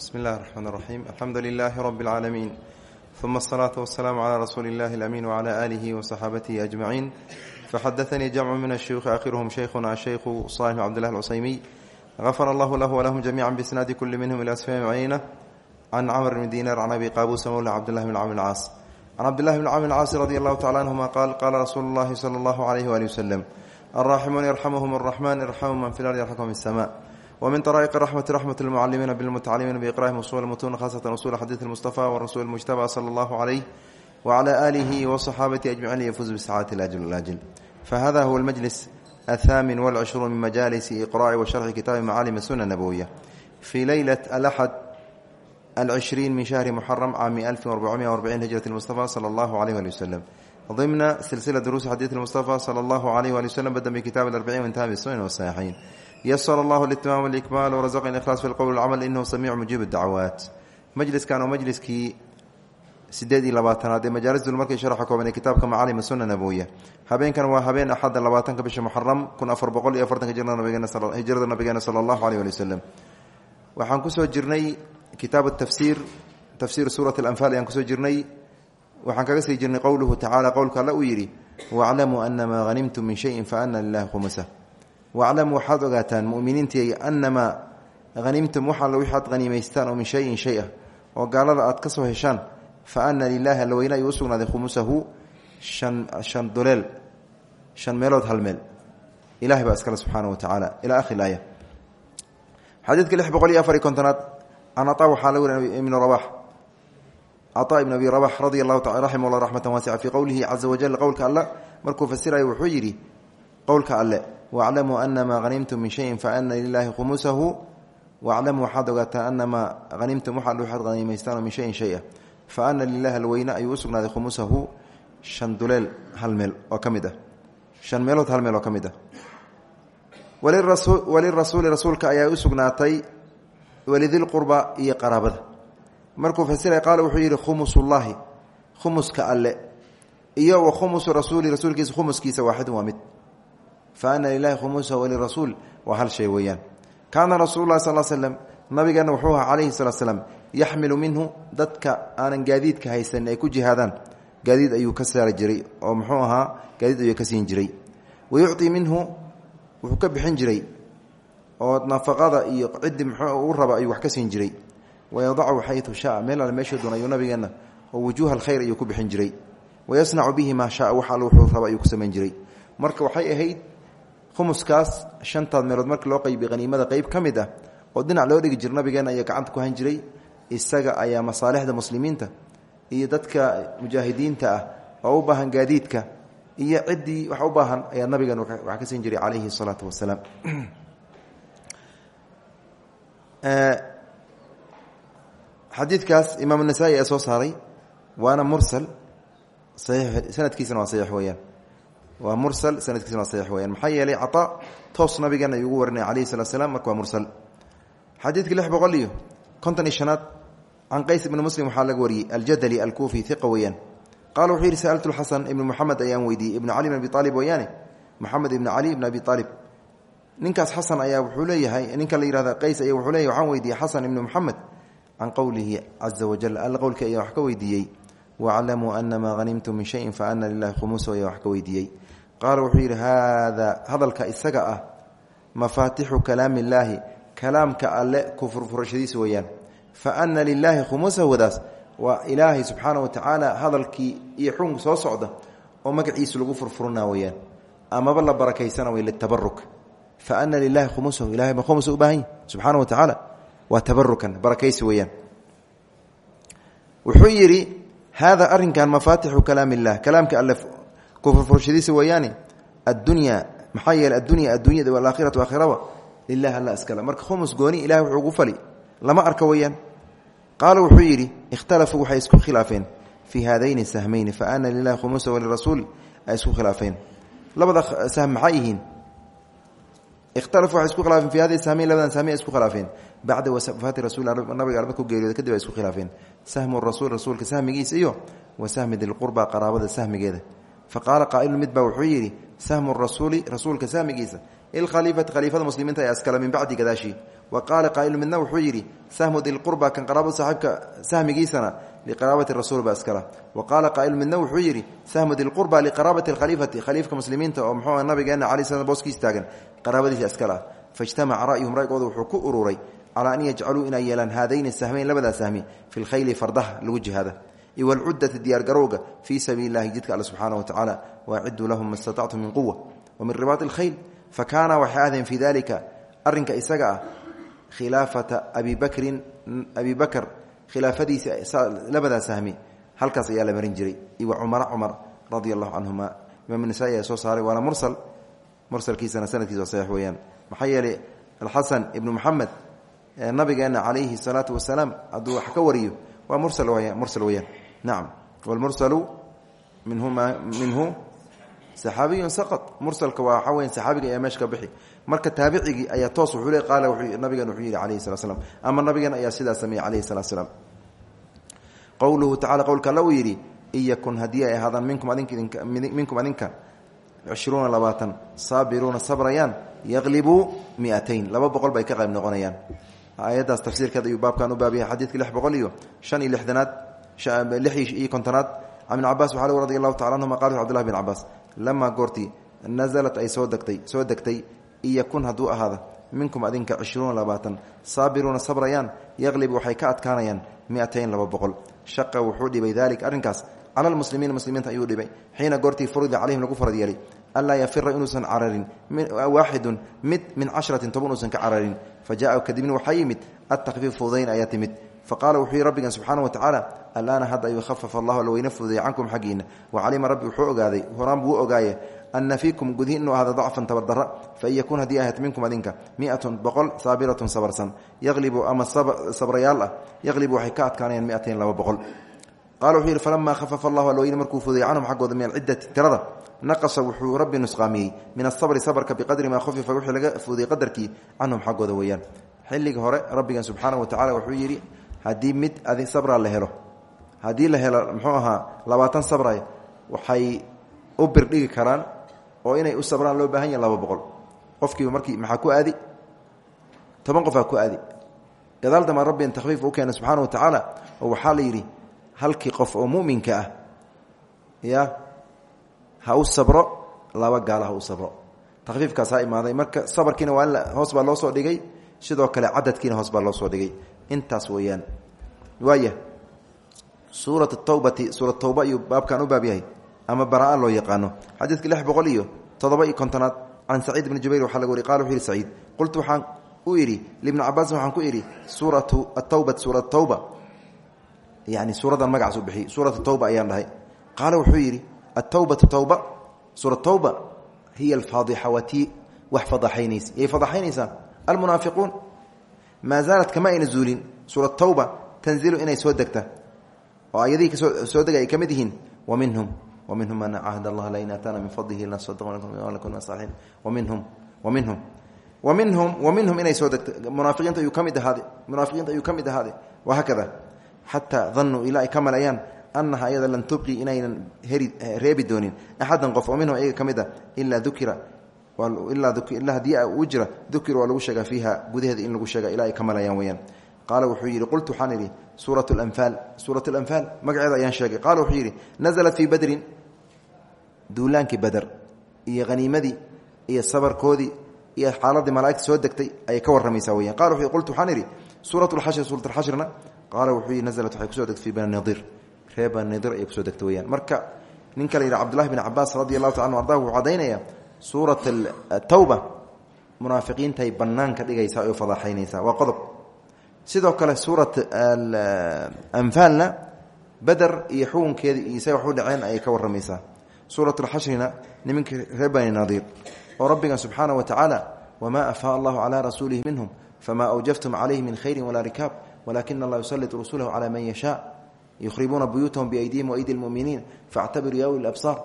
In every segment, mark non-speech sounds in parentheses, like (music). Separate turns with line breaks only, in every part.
bsmi اllahi الرحmn الرaxيm alxamdu لilh rb العaalamiin ثuma الصlaaة والسlاam عlى rasuuli اllahi الأmin وعlى آlih وصaxaabatihi أجmaعin faxadaثnii jamcu min الshuyuخi akhiruhm shaykhuna shaykhu صالح bn cbdالlah الcusaymiy غafar allah lah wlahum jamiعa bsnaadi kuli minhm ilى sfam cayna can cmr bn dinar can abi qabusa mawla cabdالlah bn cmr اlcaas can cabdillahi bn cmr اlcaasi radi allahu tacala anهuma qaal qaala rasuulu اllahi slى اllah عlyh wali wslm الراحمون يرحمهم الرحمن يرحم من في الأرض يرحمكم في السماء ومن طرائق الرحمة رحمة المعلمين بالمتعلمين بإقراهم أصول المتون خاصة أصول حديث المصطفى والرسول المجتبى صلى الله عليه وعلى آله وصحابته أجمعين ليفوز بسعادة الأجل الأجل فهذا هو المجلس الثامن والعشرون من مجالس إقراء وشرح كتاب معالم السنة النبوية في ليلة الأحد العشرين من شهر محرم عام 1440 هجرة المصطفى صلى الله عليه وآله وسلم ضمن سلسلة دروس حديث المصطفى صلى الله عليه وآله وسلم بدأ بكتاب الأربعين وانتهى بالسنن والصحيحين يسر الله الاتمام والإكمال ورزقني الإخلاص في القول والعمل إنه سميع مجيب الدعوات majliskan oo majliskii sideed iyo labaatanaad ee majaalis markay sharaxa kooban ee kitaabka macaalim sunna nabowiya habeenkan waa habeen axadda labaatanka bisha muxaram kun afar boqol iyo afartanka hijrada nabigeena sala allahu aleyh ali wasalam waxaan kusoo jirnay kitaab tafsiir tafsiir suurat alanfaal ayaan kusoo jirnay waxaan kaga sii jirnay qowluhu tacala qowlka alla uu yidhi waclamuu anamaa hanimtum min shayin faana lilahi khumusa waclamuu waxaad ogaataan muminiintii anamaa hanimtum wax alla wixi aad haniimaystaan oo min shayin shay ah oo gaalada aad ka soo heshaan fa ana lilaahi alla weyne ayuu u sugnaaday khumusahu shan duleel shan meelood hal meel ilahay baa iskale subxaana wa tacaala ilaa akhir aaya xadiidka lix boqol iyo afar iyo kontonaad can ataa waxaa la weri ibnu rabax caطaa ibn abi rabax radia allahu taala raximah llah raxmata waasica wajal qowlka alle markuu fasirayo wuxuu yidhi qowlka alle waclamuu anamaa hanimtum min shayin faana lilaahi khumusahu waclamuu waxaad ogaataa anamaa hanimtum waxa waxaad haniimaystaanoo min shayin shay ah fa ana lilahi alweyne ayuu u sugnaaday khumusahu shan duleel hal meel oo ka mid ah shan meelood hal meel oo ka mid ah walirasuuli rasuulka ayaa u sugnaatay walidilqurba iyo qaraabada markuu fasiray qaala wuxuu yidhi khumusullaahi khumuska alle iyo wa khumusu rasuuli rasuulkiisa khumuskiisa waaxidun waa mid fa ana lilahi khumusahu walirasuul waa hal shay weeyaan kaana rasuulu lahi sal slm nabigeenna wuxuu ahaa calayhi salaa slam yaxmilu minhu dadka aanan gaadiidka haysanin ay ku jihaadaan gaadiid ayuu ka saari jiray oo muxuu ahaa gaadiid ayuu ka siin jiray wa yucطii minhu wuxuu ka bixin jiray oo nafaqada iyo ciddi muxuu u raba ayuu wax ka siin jiray wayadacu xayu shaa meel alle meeshuu doon ayuu nabigeenna oo wujuuha alkhayr ayuu ku marka waxay ahayd khumuskaas shantaad meelood markii loo qeybiy haniimada qeyb ka mid ah oo dhinac loo dhigi jiro nabigeena ayaa gacanta ku han jiray isaga ayaa masaalixda muslimiinta iyo dadka mujaahidiinta ah oo u baahan gaadiidka iyo ciddii wax u baahan ayaa nabigan wax ka siin jiray calayhi salaatu wasalaam xadiidkaas imaam nasaa-i ee saaray waana mursal sanadkiisana waa saxiix weeyaan waa mursal sanadkiisna waa saxiix weyaan maxaa yeelay caطaa toos nabigeena ayuu ugu warinaya calayhi salatu slam marka waa mursal. Xadiidka lix boqol iyo konton iyo shanaad can qays ibni muslim waxaa laga wariyey aljadali alkuufi iqa weeyaan. Qaala wuxuu yidhi sa'altu lxasan ibni moxamed ayaan weydiiyey. Ibnu cali bn abi aalib weeyaane moxamed ibni cali ibn abi aalib ninkaas xasan ayaa wuxuu leeyahay ninka la yihahda qays aya wuxuu leeyahy waxaan weydiiyey xasan ibni moxamed can qowlihi caza wajal alla qowlka ayaa wax ka weydiiyey waclamuu anamaa hanimtum min shayin fa ana lilahi khumusa ayaa wax ka weydiiyey qaala wuxuu yidhi haada hadalka isaga ah mafaatixu kalaami illaahi kalaamka alle ku furfurashadiisa weeyaan fa ana lilaahi khumusahudaas waa ilaahay subxaana wa tacaala hadalkii iyo xunka soo socda oo magaciisa lagu furfurina weyaan amaba la barakaysana way litabaruk fa ana lilahi khumusahu ilahay ma yidhi haada arrinkan mafaatixu kalaam illah kalaamka alle kufurfurashadiisa weeyaane addunya maxaa yeele addunya addunyada walaakhiratu aakhiraba lilah alla iskale marka khumus gooni ilahay wuxuu ugu fali lama arka weeyaan qaala wuxuu yidhi ikhtalafuu waxay isku khilaafeen fii haadayni sahmayni fa ana lilahi khumusa walirasuul ay isku khilaafeen labada sahm maxay yihiin ikhtalafuu waxay isku khilaafeen fi khilaafeen bacda wafaati rasul nabiga arba ku geeriyooda kadib ay isku khilaafeen sahmu rasuul rasuulka sahmigiisa iyo wa sahmi dilqurba qaraabada sahmigeeda faqaala qaa'ilu mid baa wuxuu yidhi sahmu rasuuli rasuulka sahmigiisa ilkhaliifati khaliifada muslimiinta ee askala min bacdi gadaashii wa qaala qaa'ilu midna wuxuu yidhi sahmu dilqurba kan qaraabo saaxiibka sahmigiisana liqaraabati rasuul ba askala wa qaala qaa'ilu midna wuxuu yidhi sahmu dilqurba liqaraabati alkhaliifati khaliifka muslimiinta oo muxuu nabigeena calayi slam booskiis taagan qaraabadiisa askala faijtamaca ra'yuhum ra'ygooda wuxuu ku ururay calaa an yajcaluu inay yeelaan haadayni sahmeyn labadaa sahmi fi lkhayli fardaha lagu jihaada iwalcuddati diyaargarowga fii sabiili illahi jidka alle subxaana wa tacaala waaciduu lahum ma statactum min quwa wa min ribaati alkhayl fa kaana waxay ahdeen fii dalika arrinka isaga ah khilaafata abi bakrin abi bakr khilaafadiisa labadaa sahmi halkaas ayaa la marin jiray iwa cumara cumar radia allahu canhuma imaam nasaa-i ayaa soo saaray waana mursal mursalkiisana sanadkiisa waa saxiix weeyaan maxaa yeelay alxasan ibnu muxamed nabigeena calayhi salaatu wasalaam hadduu wax ka wariyo waa mursal mursal weyaan nacam wlmursalu minhuma minhu saxaabiyun saqad mursalka waa waxaa weya saxaabiga ayaa meesha ka bixi. Marka taabicigii ayaa toos wuxuu le qaala nabigan wuxuu yidhi calayhi salat slam ama nabigan ayaa sidaa sameeyey calayhi salat slaam qowluhu tacala qowlka alla uu yidhi in yakun haddii ay ahaadaan minkum adinka cishruuna labaatan saabiruuna sabrayaan yaqlibuu miatayn. Laba boqol bay ka qayb noqonayaan aayaddaas tafsiirkeed ayuu baabkan u baabiyay xadiidka lix boqol iyo shan iyo lixdanaad lix iyo kontonaad. Can ibn cabaas waxaa radi allahu tacala anhuma qala cbdullahi bin cabaas lamaa goortii nasalat ay soo degtay soo degtay in yakun hadduu ahaada minkum adinka cishruuna labaatan saabiruuna sabrayaan yaqlib waxay ka adkaanayaan miatayn laba boqol. Shaqa wuxuu dhibay dalik arrinkaas cala lmuslimiina muslimiinta ayuu dhibay. Xiina goortii furida calayhim lagu farad yeelay anlaa yafira inuusan cararin waaxidun mid min cashratin toban uusan ka cararin fa jaa kadibna waxaa yimid atakfiif fududayn ayaa timid faqaala wuxuu yihi rabbigan subxaana wa tacaala alaana hadda ayuu khafaf allahu alweyne fududeeyey cankum xaggiina wa calima rabbi wuxuu ogaaday horaan buu ogaaye ana fiikum gudihi inuu ahda dacfan tabardara fain yakun haddii ahayd minkum adinka miatun boqol saabiratun sabarsan yaqlibu ama sabrayaal ah yaqlibu waxay ka adkaanayaan miatayn laba boqol qala wuxuu yidhi falamaa khafafa allahu alweyne markuu fududeeyey canhum xaggooda min alciddati tirada naqasa wuxuu rabbi nusqaamiyey min asabri sabarka biqadri maa khufifa wixii laga fudiyey qadarkii canhum xaggooda weeyaan xilliga hore rabbigan subxaana wa tacala wuxuu yidhi haddii mid adi sabra la helo haddii la helo muxuu ahaa labaatan sabray waxay u birdhigi karaan oo inay u sabraan loo baahan yahin laba boqol qofkiiba markii maxaa ku aadi toban qofaa ku aadi gadaal damaa rabbigan takhfiif u keena subxaana wa tacaala oo waxaa la yidhi halkii qof oo muminka ah ya ha u sabro laba gaala ha u sabro. Takfiifkaasaa imaaday. Marka sabarkiina waa hoos baa loo soo dhigay sidoo kale cadadkiina hoos baa loo soo dhigay. Intaas weeyaan. Waaya suurat tawbati suurat tawba ayuu baabkan u baab ama baraa loo yaqaano. Xadiidka lix iyo toddoba iyo kontonaad can saciid bni jubayr waxaa laga wari qala wuxu yihi saciid qultu waxaan u idhi libni cabaasin waxaan ku idhi suuratu atawbat suurat tawba yani suuradan magacaas u bixiy suuratu tawba ayaan dhahay qaala wuxuu yidhi atawbatu tawba. Suura tawba hiya alfaadixa waa tii wax fadaxaynaysa yay fadaxaynaysaa almunaafiquun. Maa zaalat kama ayna zuulin. Suura tawba tanzilu inay soo degta. Oo ayadihii ka soo soo dega ay ka mid yihiin wa minhum wa minhum man cahd allah lain aataana min fadlihi lanasadaqnakuna saaliin wa minhum wa minhum wa minhum wa minhum inay soo degta. Munaafiqiinta ayuu ka mid ahaade munaafiqiinta ayuu ka mid ahaade wahaakada xataa danuu ilaa ay ka malayaan anaha ayada lan tubqi inaynan heri reebi doonin axadan qof oo minhum ayaga ka mid a ilaa dukira ilaa haddii uu jira dukir waa lagu sheegaa fiiha gudaheeda in lagu sheega ilaa ay ka malayaan weyaan qaala wuxuu yidhi qultu waxaan idhi suurat lanfaal suurat lanfaal magaceeda ayaan sheegay. Qaala wuxuu yidhi nazalat fii badrin duulaankii bader iyo haniimadii iyo sabarkoodii iyo xaaladii malaaigta soo degtay ayay ka warramaysaa weyaan qala wuxuu qultu waxaan idhi suurat lxashri suurat alxashrna qaala wuxuu yidhi nazalat waxay ku soo degtay bani nadir. Reer bani nadir ayay ku soo degtay weyaan marka ninka la yidhi cabdullahi bin cabaas radi allahu taala anu ardah wuxuu caddaynaya suurat tawba munaafiqiintay banaanka dhigaysaa oo fadaxaynaysaa waa qodob. Sidoo kale suurat anfaalna beder iyo xukunkeedii iyo say wax u dhaceen ayay ka warramaysaa. Suurat lxashrina niminka reer bani nadiir oo rabbigan subxaana wa tacaala wamaa afaa allahu calaa rasuulihi minhum famaa awjaftum calayhi min khayri walaa rikaab walakina allah yusallit rasulahu calaa man yashaa yukhribuuna buyuutahum biaydihim waaydi lmuminiin faactabiruu ya uli absaar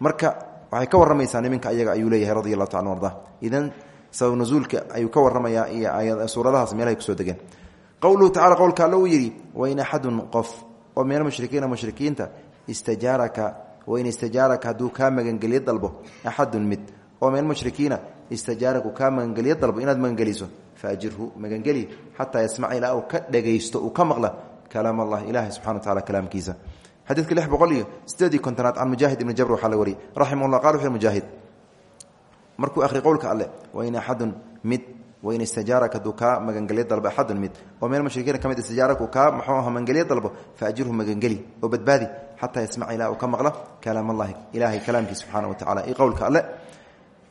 marka waxay ka warramaysaa niminka ayaga ayuu leeyahay radi allahu taala arda idan sabab nuzuulka ayuu ka warramayaa iyo suuradahaas meelahay ku soo degeen qowluhu tacala qowlka alla uu yidhi wain axadun qof oo min almushrikiina mushrikiinta istajaaraka wain istajaaraka hadduu kaa magangelyo dalbo axadun mid oo min mushrikiina istajaaraku kaa magangelyo dalbo inaad magangeliso faajirhu magangeli xataa yasmaca ilaa uu ka dhegaysto uu ka maqla kalaam allah ilahi subxana wa tacala kalaamkiisa. Xadiidka lix boqol iyo sideedii kontonaad can mujaahid ibni jabr waxaa la wariyey. Raximahullah qal wuxu mujaahid akhri qowlka alle wain axadun mid wain istajaaraka haduu kaa dalbo axadun mid. oo meel mushrikiina ka mid istijaaraku kaa muxuu aha dalbo faajirhu magangeli oo badbaadi xataa yasmaca ilaa uu ka maqlo kalaam allahi ilaahay kalaamkiisa subxaana wa tacala iyo qowlka alle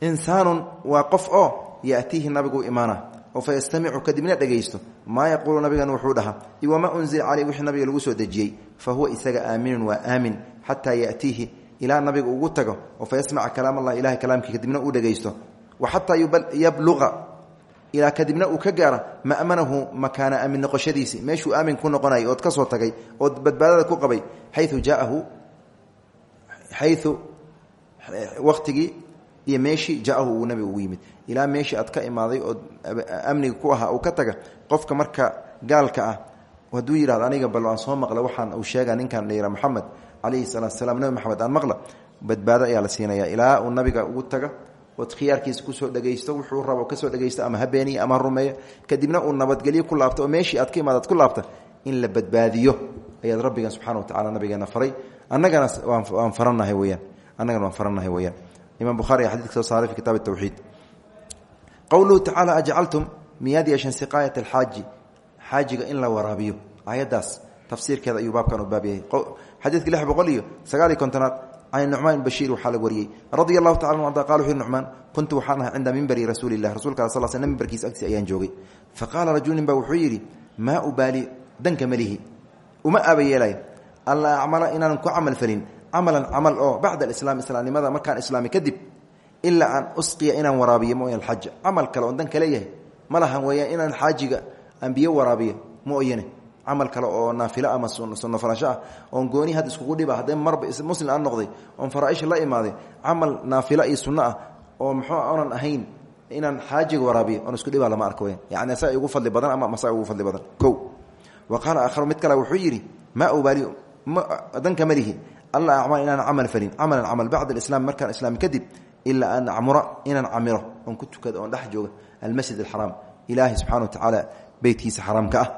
insaanun waa qof oo yatiihi nabigu imaana oo fa yastamicu kadibna dhegaysto maa yaquulu nabigan wuxuu dhahaa wamaa unzila caleyh wixii nabiga lagu soo dejiyey? Fa huwa isaga aaminun waa aamin xataa yatiihi ilaa nabiga ugu tago oo fa yasmaca kalaam allah ilahay kadibna uu ka gaara ma'manahu makaana aamin noqoshadiisi meeshuu aamin ku noqonayay ood ka soo tagay ood badbaadada ku qabay xayu jaaahu xayu wakhtigii iyo meeshii jaahu uu nabiga ugu yimid. Ilaa meeshii aad ka imaaday ood amniga ku ahaa uu ka taga qofka marka gaalka ah hadduu yidhahdo aniga bal aan soo maqla waxaan uu sheega ninkan la yidhaha moxamed calayhi salaatu salaam nabi maxamed aan maqla. Badbaado ayaa la siinaya ilaa uu nabiga ugu taga ood khiyaarkiisa ku soo dhegaysto wuxuu rabo ka soo dhegaysto ama habeeniy ama rumeeyo. Kadibna uu nabadgelyo ku laabto oo meeshii aad ka imaadaad ku laabta in la badbaadiyo. Ayaad rabbigan subxana wa tacala nabigeena faray. Annagana waan faranahay weyaan annagana waan faranahay weyaan imam buhari xadidka soo saaray fi kitaab tawxiid qowluhu tacaala ajcaltum miyaad yeesheen siqaayat alxaaji xaajiga in la waraabiyo. Aayaddaas tafsiirkeeda ayuu baabkan u baab yahay. Xadiidka lix boqol iyo sagaal iyo kontonaad can nucmaan bashiir waxaa la wariyey. Radia allahu tacala arda qala wuxu nucmaan kuntu waxaan ahay cinda mimbari rasuuli lah rasulka sal sl mimbarkiisa agtiisa ayaan joogay. Fa qaala rajulin ba wuxuu yidhi maa ubaali danka malihi uma aabayeelay alla acmala inaanan ku camal falin camalan camal oo bacda alislaam islaamnimada markaan islaami kadib ilaa aan usqiya inaan waraabiyo mooya alxaja camal kale oon dan ka leeyahay ma lahan weeyaan inaan xaajiga aan biyo waraabiyo mooyane camal kale oo naafilo ama sunno farasho ah oon gooni had iskugu dhiba hadday marba muslim aan noqday oon faraaisha la imaaday camal naafilo iyo sunno ah oo muxuu oonan ahayn inaan xaajiga waraabiyo oon isku dhibaa lama arka weyan yani saa ugu fadli badan ama masaa ugu fadli badan. Ko wa qaala aakharu mid kale wuxuu danka alla acmal inaan camal falin camalan camal. Bacda alislaam markaan islaami kadib ilaa an acmura inaan camiro. Oon ku tukada oon dhex jooga almasjid alxaraam ilaahay subxana wa tacaala beytkiisa xaraamka ah.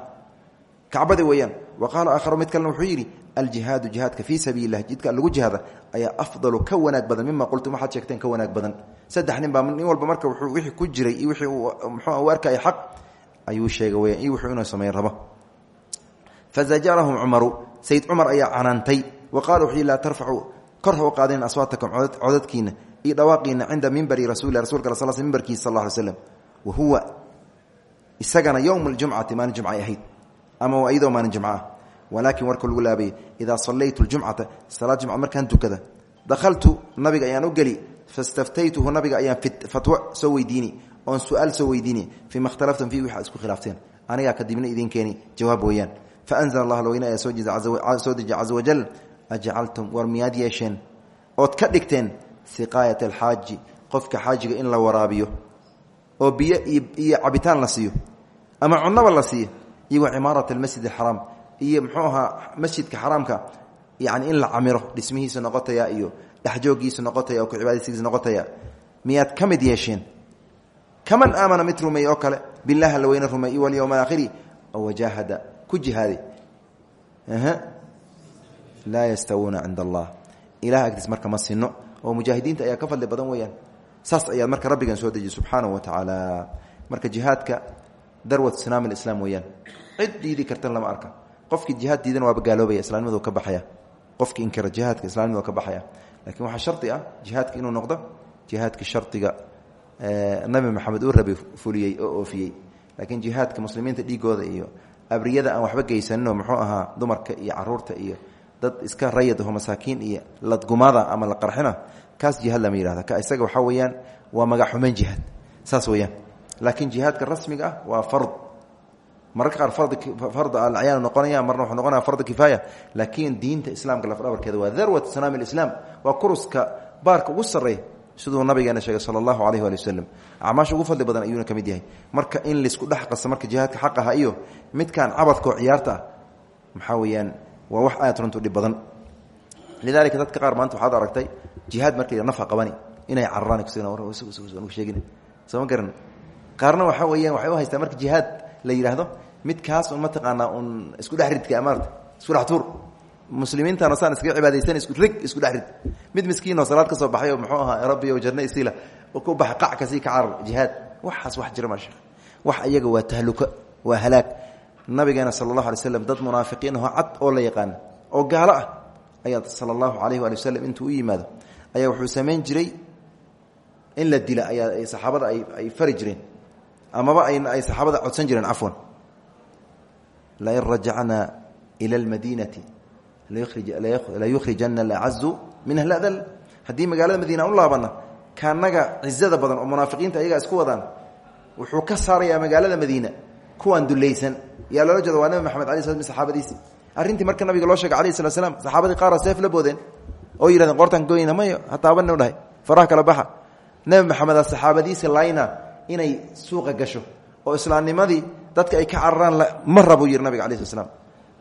Kacbada weeyaan wa qaala aakharu mid kalena wuxuu yidhi aljihaadu jihaadka fii sabiili lah jidka lagu jihaada ayaa afdalu ka wanaag badan. Mima qultum waxaad sheegteen ka wanaag badan. Saddex nin baa nin walba marka wixii ku jiray iyo wixii muxuu u arkaya xaq ayuu sheegay weyan iyo wuxuu inuu sameyn rabo. Fazajarahum cumaru sayid cumar ayaa canaantay wa qala wuxuu yidhi laa tarfacuu kor ha u qaadeen aswaatakum codadkiina iyo dhawaaqiina cinda mimbari rasulilah rasulka al sl mimbarkiisa sal ly slam wa huwa isagana yowma aljumcati maalin jumcay ahayd ama iyadoo maalin jumco ah walaakin warka lagu laabay idaa sallaytu ljumcata salaad jumca markaan tukada dakhaltu nabiga ayaan u geli fastaftaytuhu nabiga ayaan fatwo soo weydiini oon su'aal soo weydiini fima khtalaftum fiih waxaad isku khilaafteen anigaa kadibna idin keeni jawaab weeyaan faanzla allah lweyne ayaa soo deji caza wajal ajcaltum war miyaad yeesheen? Ood ka dhigteen siqaayat alxaaji qofka xaajiga in la waraabiyo oo biyo iyo cabitaan la siiyo ama cunaba la siiyo iyo cimaarat almasjid alxaraam iyo muxuu ahaa masjidka xaraamka yani in la camiro dhismihiisa noqotaya iyo dhexjoogiisa noqotaya oo ku cibaadaysigiisa noqotaya miyaad ka yeesheen? Kaman aamana mid rumeeye oo kale bilah alla weyne rumeey walyowm alaakhiri oo wajaahada ku jihaaday laa yastawuuna cinda allah. Ilah agtiis marka ma sino oo mujaahidiinta ayaa ka fadli badan weeyaan. Saas ayaad marka rabbigan soo dejiye subxaanahu wa tacaala marka jihaadka darwat sinaam alislaam weeyaan. Cid diidi kartan lama arka. Qofkii jihaad diidana waaba gaaloobaya islamnimadu ka baxaya. Qofkii inkira jihaadka islamnimadu ka baxaya. Lakiin waxaa shardi ah jihaadka inuu noqdo jihaadka shardiga nabi maxamed uu rabay fuliyey oo oofiyey. Laakiin jihaadka muslimiinta dhiigooda iyo abriyada dad iska rayadaho masaakiin iyo ladgumada ama la qarxina kaas jihaad lama yihahda ka isaga waxaa weeyaan waa magac xumeyn jihaad saas weeyaan. Laakiin jihaadka rasmiga ah waa fard. Mararka qaar fard alacyaanu noqonaya marna wuxuu noqonaya farda kifaaya. Laakiin diinta islaamka lafdhabarkeeda waa darwat sanaam alislaam waa kuruska baarka ugu sarreeya siduu nabigeena sheegay sala allahu alayh waali wasalam acmaasha ugu fadli badan ayuuna ka mid yahay. Marka in la isku dhex qaso marka jihaadka xaq aha iyo midkaan cabadkaoo ciyaarta ah maxaa weeyaan waa wax aad runtu dhib badan.
Lidalika dadka qaar maanta waxaad aragtay jihaad markay nafa qabani inay cararaan sheegin. Sooma garan. Qaarna waxaa weeyaan waxay u haystaa marka jihaad la yidhaahdo midkaas un mataqaanaa un isku dhex ridka maarata isku dhex tuur. Muslimiintana saan iskaga cibaadaysan isku rig isku dhex rid. Mid miskiin oo salaad ka soo baxay oo muxuu ahaa rabbi o janno isiila oo ku baxa qac ka sii ka carar jihaad. Waxaas wax jira maasha wax iyaga waa tahluka waa halaag nabigeena sala allahu alay slam dad munaafiqiin aho cad oo la yaqaana oo gaalo ah ayaa sala allahu alayh intuu yimaado ayaa wuxuu samayn jiray in la dila ayaa saxaabada ay fari jireen amaba ay saxaabada codsan jireen cafwan lain rajacnaa ila almadiinati layukhrijana alacazu min ahladal haddii magaalada madiina u laabana kaanaga cizada badan oo munaafiqiinta ayagaa isku wadaan wuxuu ka saarayaa magaalada madiina kuwaan dulaysan. Yaa loola jeeda waa nabi maxamed ala sl saxaabadiisi. Arrintii marka nabiga loo sheegay alayh slat slam saxaabadii qaara seef la boodeen oo yidhahdeen qortaan goyna mayo hataabana dhahay faraha kala baxa. Nebi maxameda saxaabadiisi layna inay suuqa gasho oo islaamnimadii dadka ay ka cararaan ma rabuu yidhi nabiga alai sl slam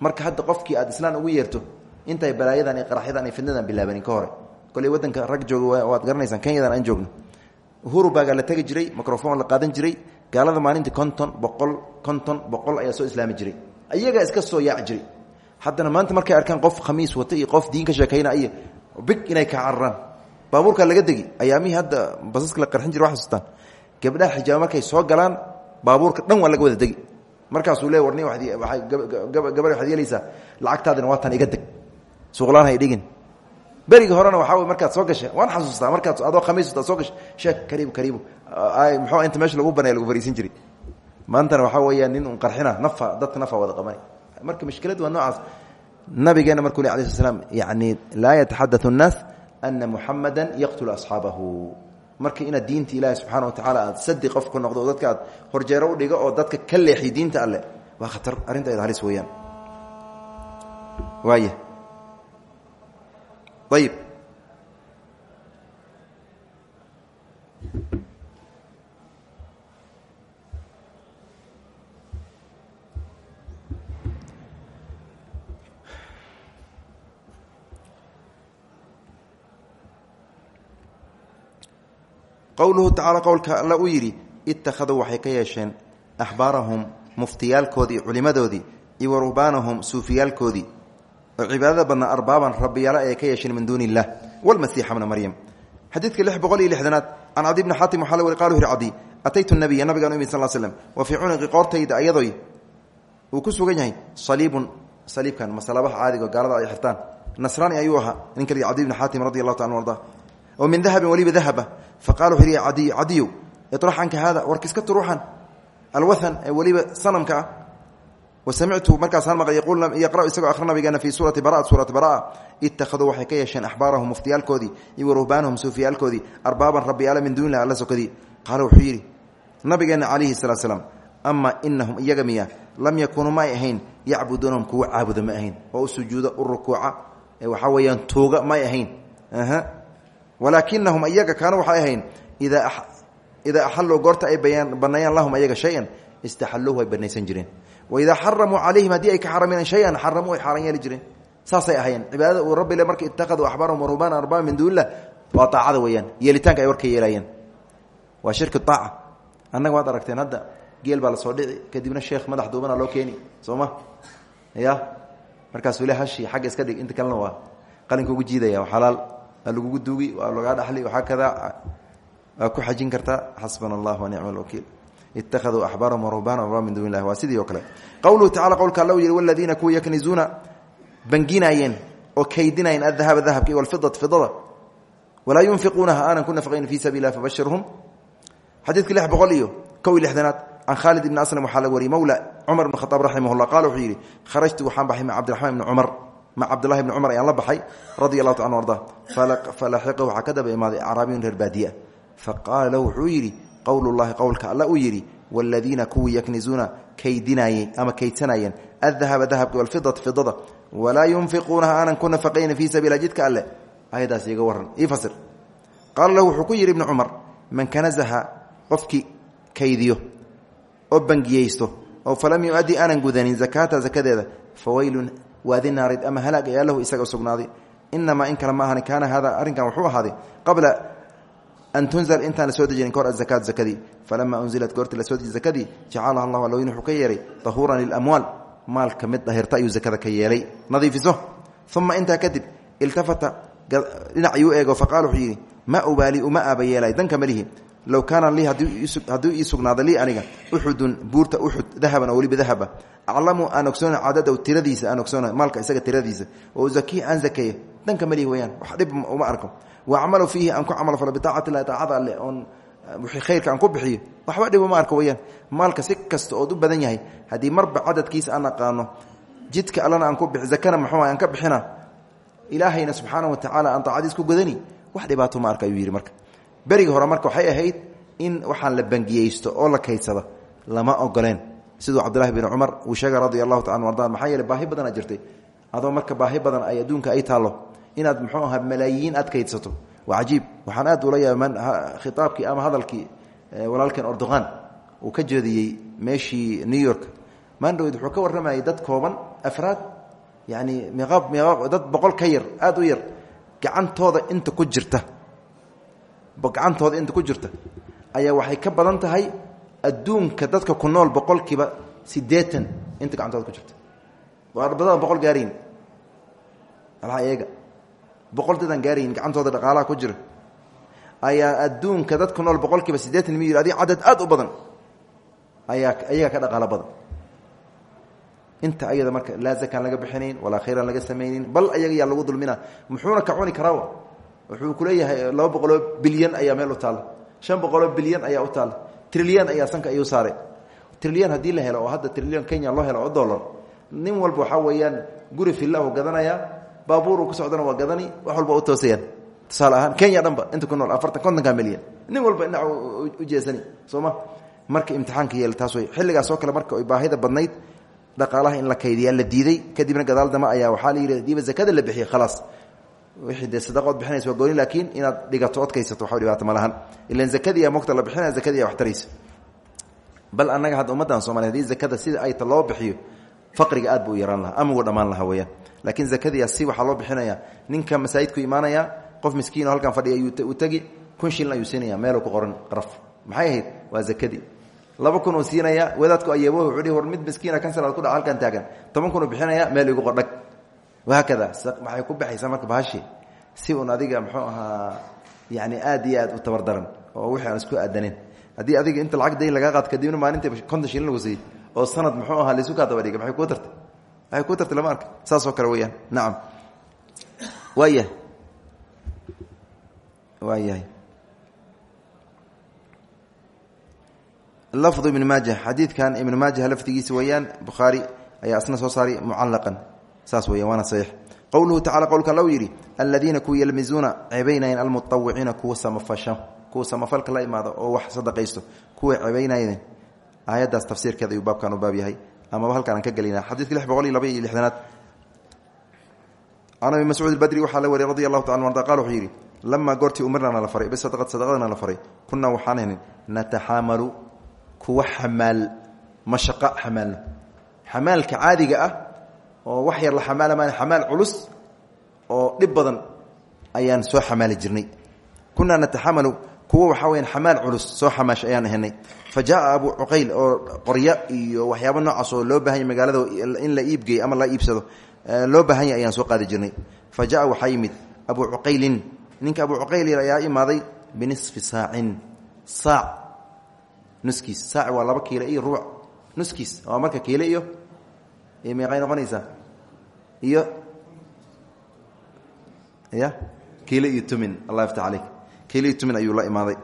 marka hadda qofkii aad islaan ugu yeerto intay balaayadan iyo qaraxyadan iyo fidnadan bilaabanin ka hore. Wadanka rag jooga waad garanaysaan kenyadan aan joogno. Hurubagaa la tegi jiray microfon la qaadan jiray gaalada maalintii konton boqol konton boqol ayaa soo islaami jiray. Iyagaa iska soo yaaci jiray. Haddana maanta markay arkaan qof khamiis wata iyo qof diin ka sheekayna inay ka cararaan. Baabuurkaa laga degi ayaamihii hadda basaska la qarxin jira wa xasuustaan gabdhaha xijaaba markay soo galaan baabuurka dhan waa laga wada degi. Markaasuu le warni gabar waxaad yeelaysaa lacagtaadina waa tan iga deg. Suuqlaan hay dhigin berigi horena wey markaad soo gasha waan xasuustaa markaad adoo khamiis ad soo gasha sheek kariibu kariibu. Muxuu inta meesha lagu banaya lagu fariisin jiray. Maantana waxaa weeyaan nin un qarxina nafa dadka nafa wada qabanay marka mushkiladu waa noocaas. Nabigeena markuu le alay sl slam yani laa yataxadau الnaas ana yaqtulu asxaabahu. Marka inaad diinta ilaahi subxaana watacaala aad sadi qof noqdo dadka horjeero u dhigo oo dadka ka leexiy diinta waa khatar. Arrintaeda halis weeyaan. Waaya ayib qowluhu tacaala qowlka alla uu yidhi ittakhaduu waxay ka yeesheen axbaarahum muftiyaalkoodii culimadoodii iyo wa ruhbaanahum suufiyaalkoodii oo cibaadada badnaa arbaaban rabbiyaala ay ka yeesheen min duuni illah walmasiixa bna maryam. Xadiidka lix boqol iyo lixdanaad can cadi bni xaatim waxaa la wari qalu hir cadi ataytu nabiya nabigaan u imid sal slm wa fii cuniqi qoortayda ayadoy uu ku sugan yahay saliibun saliibkan masalabaha caadigo gaalada ay xirtaan. Nasraani ayuu ahaa ninka cadi bni xaatim radi allahu ta an arda oo min dahabin waliba dahaba. Faqala wuxuu yidhi cadiy cadiyow iطrax canka haada warkiska turuuxan. Alwathan ee weliba sanamka ah samictu markaasaan maqlay yaqra'u isagoo akhri nabigeena fii suurati bara suurati baraa ittakhaduu waxay ka yeesheen axbaarahum muftiyaalkoodii iyo wa ruhbaanahum suufiyaalkoodii arbaaban rabbiyaala min duunilah alla sokadii qaala wuxuu yidhi nabigeenna calayhi salatu slam ama inahum iyaga miya lam yakunuu ma ay ahayn yacbuduunahum kuwa caabuda ma ahayn oo u sujuuda u rukuuca waxaa weeyaan tuuga may ahayn walaakinahum iyaga kaanu waxay ahayn idaa axalluu goorta ay banneeyaan lahum ayaga shay-an istaxalluuhu ay banaysan jireen waidaa xaramuu calayhim haddii ay ka xarameen shay-an xaramuu ay xaaran yeeli jireen. Saasay ahaayeen. Cibaadada uu rabbi le marka ittakhaduu axbaarahum waruhbaan arbaa min duunillah waa aacada weeyaan. Yeelitaanka ay warka yeelaayeen waa shirki aaca annaga waad aragteen hadda geel baa la soo dhici kadibna sheekh madax duubana loo keeni. Soo ma? Ya markaasuu le hashi xagga iska dhig inta kalena waa qalinka ugu jiidaya waa xalaal. Lagugu duugi waa lagaa dhali waaa kada waa ku xajin kartaa xasbana allah wanicma alwakiil ittakhaduu axbaarahum waruhbaana arbaa min duuni illahi waa sidii o kale qowluhu tacala qowlka alla u yihi waladiina kuwa yaknizuuna banginaayeen oo kaydinayeen adahaba dahabka iyo alfidata fidada walaa yunfiquunaha aanan ku nafqayn fii sabiil lah fabashirhum xadiidka lix boqol iyo kow iyo lixdanaad can khaalid ibni aslam waxaa laga wariyey mowla cumar bn khaaab raximah llah qala wuxuu yidhi kharajtu waxaan baxay maca cabdiraxmaan ibni cumar mac cabdulahi bni cumar ayaan la baxay radi allahu ta anu arda falaxiqahu waxaa ka daba imaaday acraabiyun reer baadiya faqaala lahu wuxuu yidhi qowl llahi qowlka alla uu yidhi wladiina kuwii yaknizuuna kaydinaayeen ama kaydsanayeen adahaba dahabka walfidata fidada walaa yunfiquunaha aanan ku nafaqayni fii sabiila jidka alle ayadaas iga waran ii fasir. Lahu wuxuu ku yidhi ibni cumar man kanazaha qofkii kaydiyo oo bangiyeysto oo falam yuaddi aanan gudanin zakaata zakadeeda fawaylun waadi naarid ama halaag ayaa isaga sugnaaday. Inamaa in kale ma ahani kaana hada arrinkan wuxuu ahaaday qabla an tunzl intaan la soo dejinin kahor azakaat zakadii falama unzilat goortii la soo deji zakadii jacalaha allah alooyin wuxuu ka yeelay tahuuran lilamwaal maalka mid dahirta ayuu zakada ka yeelay nadiifiso uma intaa kadib iltafata dhinac yuu eego faqaal wuxuu yidhi ma ubaali uma aaba yeelay danka malihi low kaana lii hadduu ii sugnaada lii aniga uxudun buurta uxud dahaban oo weliba dahaba aclamu aan ogsoona cadadaw tiradiisa aan ogsoona wacmalu fiihi aan ku camal falo biaacati illahi aacada alle oon khayrka aan ku bixiyo waxba dhib uma arko weyaan maalka si kasta ood u badan yahay haddii marba cadadkiisa aan aqaano jidka allana aan ku bixi zakana maxuu aan ka bixina ilaahayna subxaana wa tacaala aan daacadiis ku godani wax dhibaato ma arka ayuu yidhi marka berigi hore marka waxay ahayd in waxaan la bangiyeysto oo la kaydsado lama ogoleen siduu cabdulahi bin cumar uu sheegay radi allahu taala arda maxaa yeele baahi badanaa jirtay adoo marka baahi badan ay adduunka ay taallo inaad muxuu ahaa malaayiin aad kaydsato. Waa cajiib. Waxaan aad ula yaaba khitaabkii ama hadalkii walaalkeen ordoqan uu ka jeediyey meeshii new york. Mandhowed wuxuu ka warramayay dad kooban afraad. Yani miqaab miqaab dad boqol ka yar aada u yar gacantooda inta ku jirta. Gacantooda inta ku jirta. Ayaa waxay ka badan tahay adduunka dadka ku nool boqolkiiba siddeetan inta gacantooda ku jirta. Waa badan boqol gaarayn alaa eega boqol dadaan gaarayn gacantooda dhaqaalaha ku jira. Ayaa adduunka dad ku nool boqolkiiba siddeetan miyir adi cadad aad u badan ayaa iyaga ka dhaqaalo badan. Inta ayada marka laa zakaan laga bixinayn walaa khayran laga samaynin bal ayaga yaa lagu dulmina. Muxuuna ka cuni karaa wuxuu kuleeyahay laba boqoloo bilyan ayaa meel u taalla shan boqoloo bilyan ayaa u taalla trilyan ayaa sanka iyu saaray. Trilyan haddii la helo oo hadda trilyan kenya loo helo oo dollar nin walba waxaa weeyaan guri fillahu gadanaya baabuuru ku socdana waa gadani wax walba toosayaan. Tusaale kenya dhanba inta ku nool afartan kontonka milyan. Nin walba dhinac u jeesani soo ma? Marka imtixaanka yeela taas wey xilligaas oo kale marka ay baahida badnayd dhaqaalaha in la kaydiyaa la diiday kadibna gadaal dama ayaa waxaa la yidhi hadiiba zakada la bixiya khalaas wixii dee sadaqood bixinaysa waa gooni laakiin inaad dhigato od kaysato waxba dhibaato ma lahan ilan zakadiiya mogta la bixinaya zakadiiya wax taraysa. Bal annaga hadda ummaddan soomaliya zakada sida ay ta loo bixiyo faqriga aad buu yaraan lahaa ama wuu dhammaan lahaa weeyaan laakiin zakadiya si waxaa loo bixinaya. Ninka masaajidku imaanaya qof miskiin oo halkan fadhiya ayuu tegi kun shilin ayuu siinaya meeluu ku qoran qaraf. Maxay ahayd? Waa zakadii. Laba kun uu siinaya wadaadku ayeebo wuxuu dhihi war mid miskiina kansal aad ku dhaca halkan taagan. Toban kun uu bixinaya meel igu qordhag wahaakada waxay ku baxaysaa marka bahashi si uun adiga muxuu ahaa yani aad iyo aad u tabardaran oo wixii aan isku aadanin. Haddii adiga inta lacag dayn lagaa qaad kadibna maalinta konton shilin lagu siiyey oo sanad muxuu ahaa laysu kaa daba dhigay maay kuu tartay waxay kuu tartay lama arka saas oo kale weeyaan. Nacam waayahay waayahay lafdu ibn maaja. Ibn maaja lafdigiisa weeyaan bukhaari ayaa asna soo saaray mucalaqan saas weya waana saxiix. Qowluhu tacala qowlka u yidhi aladiina kuwa yalmizuuna cebaynayan almuawiciina kuwa samafasha kuwa samafalka la imaada oo wax sadaqaysto kuwa cebaynayeen aayaddaas tafsiirkeeda ayuu baabkan u baab yahay amaba halkaan aan ka gelinaa xadiidka lix boqol iyo laba iyo lixdanaad. Can abi mascuud albadri waxaa taala arda qal wuxuu yidhi lamaa goortii la faray bisadaqad sadaqadana la faray. Kunaa waxaan hanin nataxaamalu kuwa xamaal mashaqo xamaalno xamaalka caadiga ah oo wax yar la xamaala maan xamaal culus oo dhib ayaan soo xamaali jirnay. Kunaa nataxamalu kuwa waxaa weyaan xamaal culus soo xamaash ayaan ahanay fa jaaa abu cuqayl oo qoryo iyo waxyaaba noocaas oo loo baahanya magaalada in la iibgeey ama la iibsado loo baahanya ayaan soo qaadi jirnay. Fa jaa waxaa yimid abu cuqaylin. Ninka abu cuqayl ayaa imaaday binisfi saacin. Saac. Nuskiis. Saac waa laba kiilo iyo ruuc. Nuskiis marka kiilo iyo meeqay noqonaysaa? Iyo ya kiilo iyo tumin. Allah yafta caleyk kiilo iyo tumin ayuu la imaaday.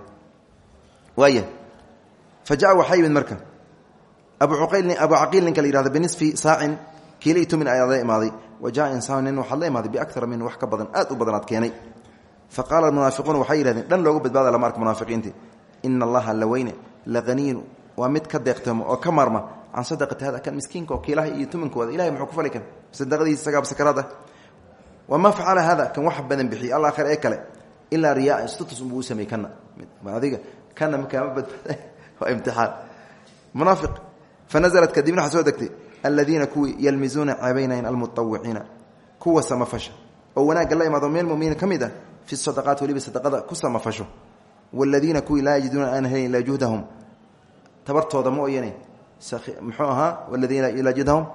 Waaya fa jaca waxaa yimid marka. Abu caqiil ninka la yihahdo binisfi saacin kiilo iyo tumin ayaa la imaaday. Wa jaa insaan nin waxaad la imaaday biakara min wax ka badan aad u badanaad keenay. Fa qaala almunaafiquuna waxay yihahdeen dhan loogu badbaada lama arka munaafiqiinti ina allaha la weyne laqaniyin waa mid ka deeqtamo oo ka maarma can sadaqati hada kan miskiinka oo kiilaha iyo tuminkooda. Ilahay muxuu ku fali kan sadaqadiisa ilaa riyaa status unbuu u samey kana adiga kana makaama badbaada waa imtixaan munaafiq fanaزlat kadibna waxaa soo degtay aladiina kuwii yalmizuuna cebaynayan almuطawiciina kuwa samafasha oo wanaagga la imaado meel muminiin ka mid ah fi sadaqaati weliba sadaqada ku samafasho waaladiina kuwii laa yajiduuna aan helin ilaa juhdahum tabartooda ma oyane muxuu ahaa waladiina ilaa juhdahum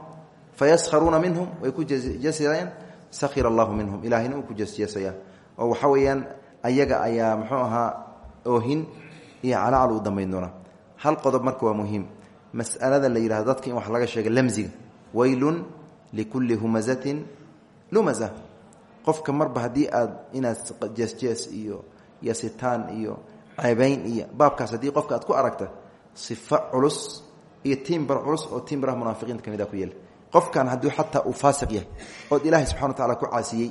fayaskharuuna minhum way ku jasayaan sakhira allahu minhum ilaahayna uu ku jasjasaya oo waxa weeyaan ayaga ayaa muxuu ahaa oohin iyo calacal u dambayn doona hal qodob marka waa muhiim. Mas'alada la yidhahdo dadka in wax laga sheega lamsiga waylun likulli humazatin lumaza. Qofka marba haddii aad inaad jeesjees iyo yasitaan iyo ceebayn iyo baabkaas haddii qofka aad ku aragta sifa culus iyo tiimbar culus oo tiimbaraha munaafiqiinta ka mid a ku yeela qofkan hadduu xataa uu faasiq yahay ood ilaahay subxana wa tacala ku caasiyey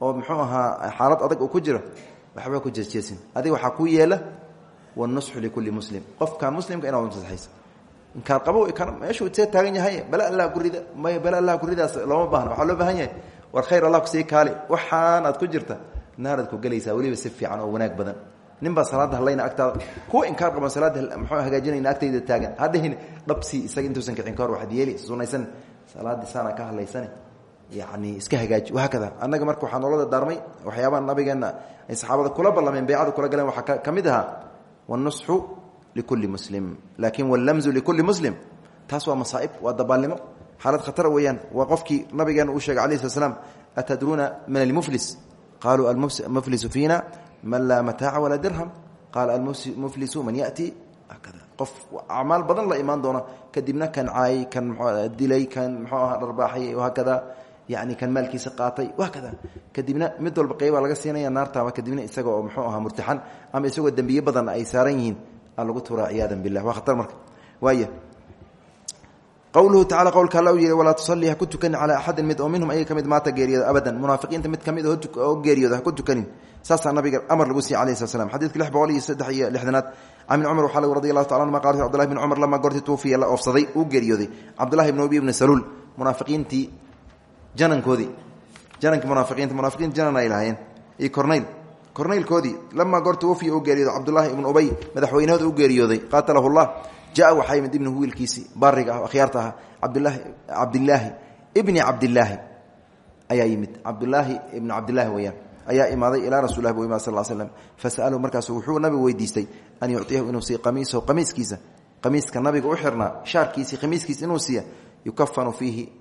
oo muxuu ahaa xaalad adag uu ku jiro waxba ku jeesjeesin. Adiga waxaa ku yeela wanusxu likulli muslim. Qofkan muslimka inaad naseexaysa inkaar qabo meeshuu see taagan yahay bala allah kurida may bala allah kuridaas looma baahna. Waxaa loo baahan yahay war khayr allah ku sii kaali. Waxaan aad ku jirta naaraad ku gelaysaa weliba si fiican oo wanaag badan. Nin baa salaada hadlayna agtaada. Kuwa inkaar qaban salaada muxuu hagaajinayna agtayda taagan? Hadhihin dhabsii isaga intuusan kicin ka hor waxaad yeeli sunaysan salaadii saana ka hadlaysane yani iska hagaaji wahaakada annaga marka waxaa noola dardaarmay waxyaabaha nabigeenna ay saxaabada kula ballameen beycada kula galeen waxaa ka mid ahaa likulli muslim. Laakin wallamzu likulli muslim. Taas waa masaaib waa dabaalnimo xaalad khatara weeyaan. Waa nabigeena uu sheegay alayh slat slam atadruuna min almuflis? Qaluu almuflisu fiina man laa mataaca walaa dirham. Qaala almuflisu man hakada qof acmaal badan la imaan doona kadibna kan caayay kan dilay kan mxuu aha dharbaaxay hakada yani kan maalkiisa qaatay. Hakada kadibna mid walba qeybaa laga siinaya naartaaba. Kadibna isaga oo mxuu ahaa murtaxan ama isagoo dembiye badan ay saaran yihiin lagu turaa ciyaada bilah waa khatar marka. Waaya qowluhu tacala qowlka alla u yihi walaa tusalli ha ku tukanin calaa axadin mid oo minhum ayaga ka mid maata geeriyooda abadan. Munaafiqiinta mid ka mid oo geeriyooda ha ku tukanin. Saasaa nabiga amar lagu siiyey alayh slat slam xadidka lix boqol iyo saddex iyo lixdanaad. Can ibni cumar waxaa lagu radi allahu taala anuma qal cbdullahi bn cumar lama goorti tuufiya la oofsaday uu geeriyooday. Cabdullahi ibn ubi ibni saluul munaafiqiintii janankoodii janankii munaafiqiinta munaafiqiinta janan ay lahaayeen. Iyo cornayl cornaylkoodii lamaa goorta tuufiya uu geeriyooday cabdullaahi ibnu ubay madaxweynahooda u geeriyooday qaatalahu llah jaa waxaa yimid ibnuhu wiilkiisii baariga ah akhyaarta ahaa cabdlaahi cabdilaahi ibni cabdilaahi ayaa yimid. Cabdulaahi ibnu cabdilaahi weyaan ayaa imaaday ilaa rasulilah bu imad sal slm fasalahu markaasu wuxuu nabigu weydiistay an yucطiyahu inuu siiy qamiisahu qamiiskiisa. Qamiiska nabiga u xirnaa shaarkiisii qamiiskiisa inuu siiya yukafanu fiihi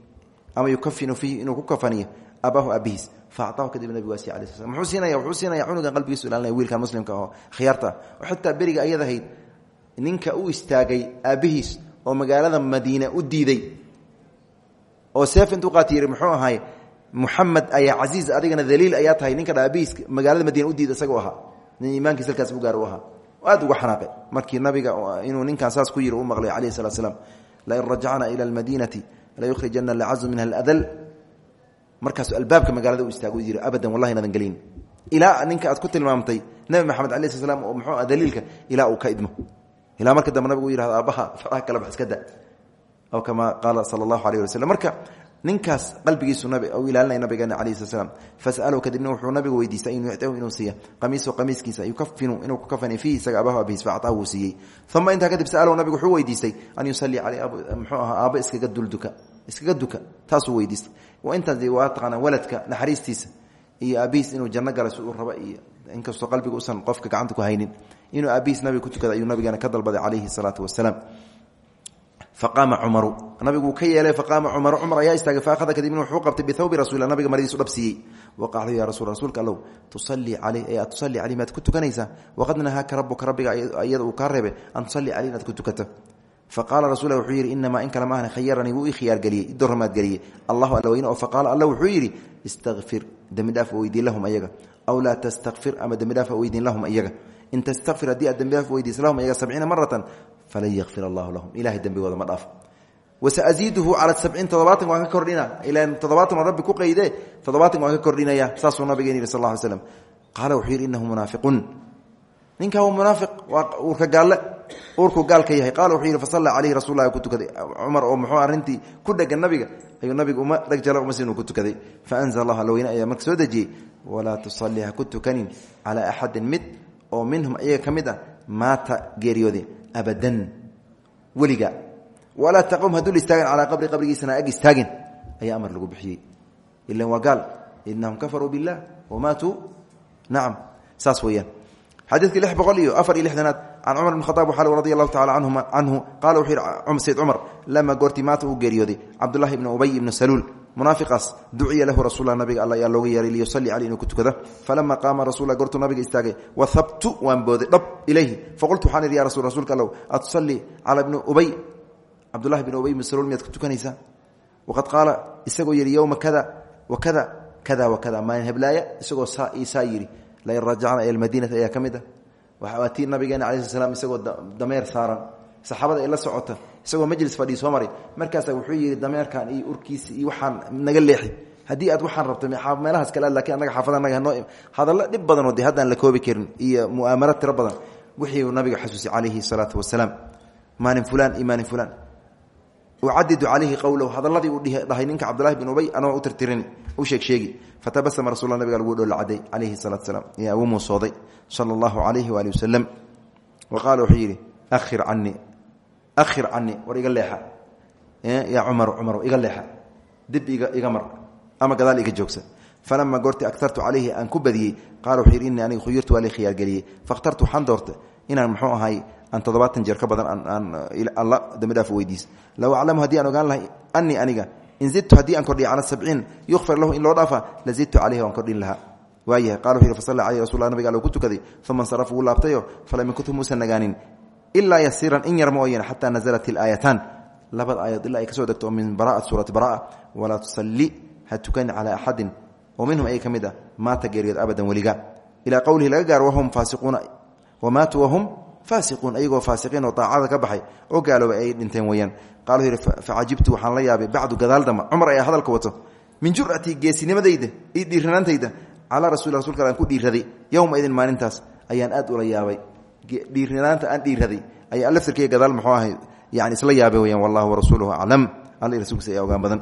ama yukafinu fiihi inuu ku kafaniyo abahu abihiis faacطahu kadib nabig waa siy ala sl muxuu siinaya wuxuu siinaya cunugan qalbigiisu ilaalinaya wiilkan muslimka oo khiyaarta. Ah oo xitaa beriga ayadahayd ninka u istaagay aabbihiis oo magaalada madiina u diiday oo seef intuu qaati yiri muxuu ahaay muxamed ayaa casiiz adigana daliil ayaa tahay ninka aabihiis magaalada madiina u diida isagoo ahaa. Nin iimaankiis halkaas u gaar u ahaa. Aad uga xanaaqay markii nabiga inuu ninkan saas ku yiri u maqlay calayhi salatu slam lain rajacna ila almadiinati layukhrijana lacazu minha aladal. Markaasuu albaabka magaalada u istaago yiri abadan wallahi nadan gelin ilaa ninka aad ku tilmaamtay nabi maxamed alayh sl oo muxuu ah daliilka uu ka idmo. Ilaa marka dambe nabigu u yihahdo aabbaha faraha kala bax aw kama qaala sala allahu alayh waslm marka ninkaas qalbigiisu ilaalinaya nabigeena slat slam fasalahu kadibna wuxuu nabigu weydiistay inuu siiya qamiiso qamiiskiisa yukafinu inuu ku kafani fiihi isaga abahu abihiis faactahu wuu siiyey. Uma kadib sa'alahu nabigu wuxuu weydiistay an yusalii caleyh muxuu ahaa aabba iskaga dulduka iskaga duka. Taasuu weydiistay. Intaas waa taqaana waladka naxariistiisa iyo aabihiis inuu janno gala si raba iyo inkastoo qalbiga usan qofka gacanta ku haynin. Inuu aabihiis nabiga ku tukada ayuu nabigeena ka dalbaday calayhi salaatu wasalaam faqaama cumaru. Nabigu ka yeelay faqaama cumaru. Cumar ayaa istaagay faahada kadibna wuxuu qabtay bithawbi rasuul nabiga maradiisu dhab siiyey waqacdu ya rasul rasuulka allow tusalii aad tusalii caley maad ku tukanaysaa? Waqad nahaaka rabuka rabbiga iyada uu kaa reebay an tusalii caley inaad ku tukato. Faqaala rasul wuxuu yidhi inamaa in kale maahna khayaranii wuu ii khiyaargeliyey idoramaadgeliyey allahu alla weyne oo faqaala alla wuxuu yidhi istakfir dembidhaaf weydiin lahum ayaga. Aw laa tastakfir ama dembidhaaf weydiin lahum iyaga in tastakfir haddii aad dembidhaaf weydiisa lahum iyaga sabciina maratan falan yakfir allahu lahum. Ilahay dembigooda ma dhaaf. Wasaziiduhu cala sabciin toddobaatan waan ka kordhina. Ilan toddobaatan rabbi ku qayde toddobaatan waan ka kordhinaya. Saasuu nabigeen yidhi sal ly slam qaala wuxuu yidhi inahu munaafiqun. Ninkan waa munaafiq waa uurka gaalle uurkuu gaal ka yahay. Qaala wuxuu yidhi fasalla caleyhi rasul lah ku tukaday. Cumar oo muxuu arrintii ku dhegan nabiga ayuu nabiga uma dheg jala uma sinuu ku tukaday. Faanzl allah alla weyne ayaa marka soo dejiyey. Walaa tusalli ha ku tukanin oo minhum iyaga ka mid ah abadan weliga. Walaa taqum haddul istaagin calaa qabri qabrigiisana ag istaagin ayaa amar lagu bixiyey. Ilan waa gaal. Inahum kafaruu biاllah wamaatuu nacam saas weeyaan. Xadiidkii lix boqol iyo afar iyo lixdanaad can cumar bn khaaab waxaa radi allahu tacala canhu qaala wuxuu yihi sayd cumar lama goortii maata uu geeriyooday cabdullahi ibni ubay ibni saluul munaafiqaas duciya lahu rasulla nabiga alla ayaa looga yeeray liyusalli caley inuu ku tukado falama qaama rasulla goortuu nabiga istaagay wahabtu waan booday dhab ilayhi. Faqultu waxaan idhi ya rasul rasuulka allow atusallii cala bni ubay. Cabdullahi bni ubay ibni saluul miyaad ku tukanaysaa? Waqad qaala isagoo yidhi yowma kada wa kada kada wa kada. Maalin heblaaya isagoo saa yidhi lain rajacna ila madiinati ayaa ka mid ah. Waa tii nabigeena cala sl slam isagoo dameer saaran. Saxaabada ay la socota isagoo majlis fadhii soo maray. Markaasa wuxuu yidhi dameerkan iyo urkiisi iyo waxaan naga leexi haddii aad waxaan rabta meelahaas kale laakiin annaga xaafada naga hanoo hadallo dhib badanoo de haddaan la koobi karin iyo mu'aamaro tiro badan wixii uu nabiga xasuusay calayhi salaatu wasalaam maalin fulaan iyo maalin fulaan. Calayhi qowlahu hadaladii uu dhahay ninka cabdulahi bin ubay anoo u tirtirin. U sheeg sheegi. Fatabasama rasul nabiga lagu dhoola caday calayhi salaatu salaam yaa uu muusooday sala allahu calayhi wa qaala wuxuu yidhi ahir canii ahir canii war iga leexa. Yaa cumar cumar iga leexa. Dib iga mar. Ama gadaal iga joogsa. Falama goorti agtartu calayhi aan ku badiyey qaala wuxuu yidhi innii aniga khuyirtu waa lii khiyaargeliyey. Fakhtartu waxaan doortay inaan muxuu ahay aan toddobaatan jeer ka badan alla dambi dhaaf weydiis. Low aclamu haddii aan ogaan lahay anii aniga in zidtu haddii aan kordhiya cala sabciin yukfar lahu in loo dhaafa la zidtu caleyhi waan kordhin lahaa. Waayahay qala wuxu yhi fasalla caleyhi rasul nabiga alla ku tukaday uma insarafa wuu laabtayo falam yakutu muusan nagaanin ilaa yasiiran in yar mooyeen xataa nazalat ilaayataan labada aayaod ilaa ay ka soo min bara'at suurati bara'a walaa tusalli ha tukani calaa axadin minhum ay ka mid ah maata geeriyood abadan weliga ilaa qowlihi laga gaaro wahum faasiquuna wamaatuu wahum faasiquun ayagoo faasiqiin oo daacada ka baxay oo gaaloobay ay dhinteen weyaan qaala yidhi facajibtu waxaan la yaabay bacdu gadaal damba cumar ayaa hadalka wato min jur'ati geesinimadayda iyo dhiiranaantayda calaa rasul rasulka ku dhiiraday yowma idin maalintaas ayaan aad ula yaabay dhiiranaanta aan dhiiraday ayaa laftirkeyga gadaal muxuu ahay yani isla yaabay weyaan wallahu warasuuluhu aclam. Alla rasuulkiisa ayaa ogaan badan.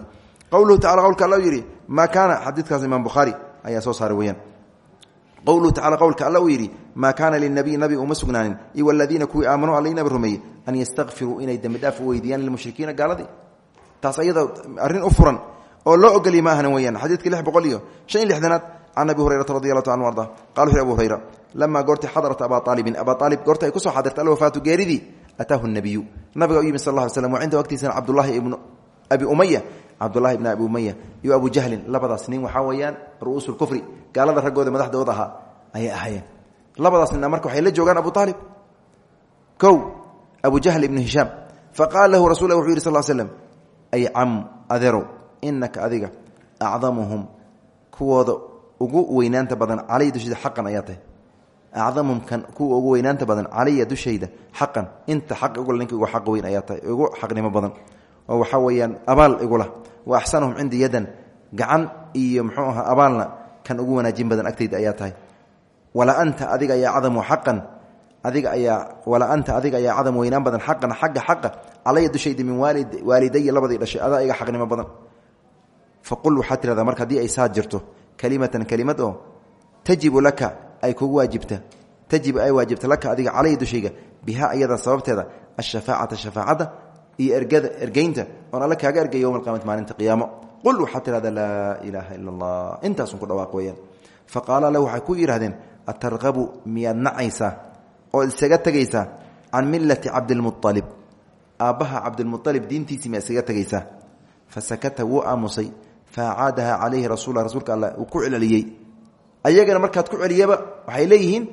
Qowluhu tacala qowlka alla yidhi maa kaana xadiidkaas imaam bukhaari ayaa soo saaray weyaan qowluhu tacala qowlka alla uu yidhi maa kaana linabiy nabiga uma sugnaanin. Iyo waladiina kuwii aamanuu alla nabi rumeeyey an yastakfiruu inay dembi dhaaf u weydiiyaan lilmushrikiina gaaladii. Taas ayada arrin u furan oo loo ogolya ma ahnan weyaan xadiidka lix boqol iyo shan iyo lixdanaad can abi hurayrata radi allahu ta anu arda qala wuxu abu hurayra lamaa goortay xadarat abaa aalibin abaa aalib goorta ay ku soo xadirtay alwafaatu geeridii ataahu nabiyu nabiga u yimi sal lla slam wa cindahu agtiisana cabdullahi ibnu abi umaya cabdulahi ibn abi umaya iyo abu jahlin labadaas nin waxaa weeyaan ru'uusu lkufri gaalada raggooda madaxdooda ahaa ayay ahaayeen. Labadaas nina marka waxay la joogaan abu aalib kow abu jahl ibnu hishaam faqaala lahu rasul wuxuu yidhi sal slm ay cam adeerow inaka adiga acdamuhum kuwooda ugu weynaanta badan calaya dushayda xaqan ayaa tahay. Kan kuwa ugu weynaanta badan calaya dushayda xaqan inta xaq igula ninka ugu xaq weyn ayaa ugu xaqnimo badan. Oo waxaa weeyaan abaal igula wa axsanuhum cindii yadan gacan iyo muxuu ahaa abaalna kan ugu wanaajin badan agtayda ayaa tahay. Wala anta adiga ayaa cadamu xaqan adiga ayaa wala anta adiga ayaa cadam weynaan badan xaqan xagga xaqa calaya dushayda min waalid waalidaya labadii dhashay adaa iga xaqnimo badan faqul waxaad tirahdaa marka haddii ay saa jirto kalimatan kelimad oo tajibu laka ay kugu waajibta tajibu ay waajibta laka adiga calaya dushayga bihaa iyada sababteeda ashafaacata shafaacadda iyo ergada ergeynta oon alle kaaga ergay yowma alqiyamati maalinta qiyaamo qul waxaad tirahdaa laa ilaaha ila allah intaasun ku dhawaaq weeyaan fa qaala lahu waxay ku yidhahdeen atarqabu miyaad nacaysaa oo isaga tegaysaa can millati cabdilmualib aabbaha cabdilmualib diintiisii miyaad isaga tegaysaa fa sakata wuu fa acaadaha calayhi rasulla rasuulka alla uu ku celceliyey ayagana markaad ku celiyaba waxay leeyihiin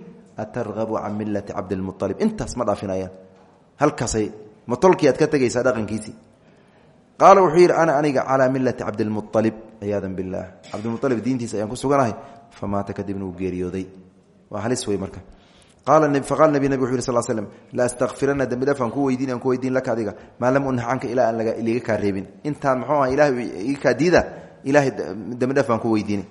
atarqabu can millati cabdilmualib intaas ma dhaafinayaan halkaasay matolkii aad ka tegaysaa dhaqankiisii qaala wuxuu yidhi ana aniga calaa millati cabdilmualib ciyaada billaah cabdilmualib diintiisa ayaan ku suganahay famaata kadibna uu geeriyooday waa halis wey marka faqala nabi nabig wuxu yiri sal slm la astakfirana dembi dhaaf aan ku weydiin aan ku weydiin laka adiga maa lam unha canka ilaa aan liga kaa reebin intaan muxuu aha ilahay iga kaa diida ilahay dembi dhaaf aan ku weydiini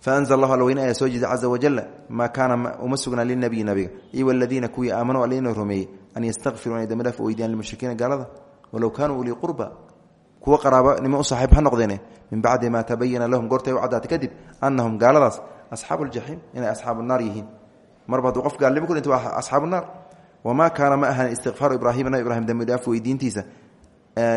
faanzl allahu alweyne ayaa soo jeeda caza wajala maa kaana uma sugnaa linabiyi nabiga iyo waladiina kuwii aamanuu alina rumeeyey an yastakfiruu inay dembi dhaaf u weydiyaan limushrikiina gaalada walow kaanuu ulii qurba kuwa qaraabanimo u saaxiib ha noqdeene min bacdi ma tabayana lahum goortay u caddaatay kadib anahum gaaladaas asxaabu ljaxiim inay asxaabu naar yihiin marba hadduu qof gaalnimo ku dhinta waa asxaabu naar wamaa kaana ma ahan istikfaaru ibraahima nabi ibrahim dembi dhaaf weydiintiisa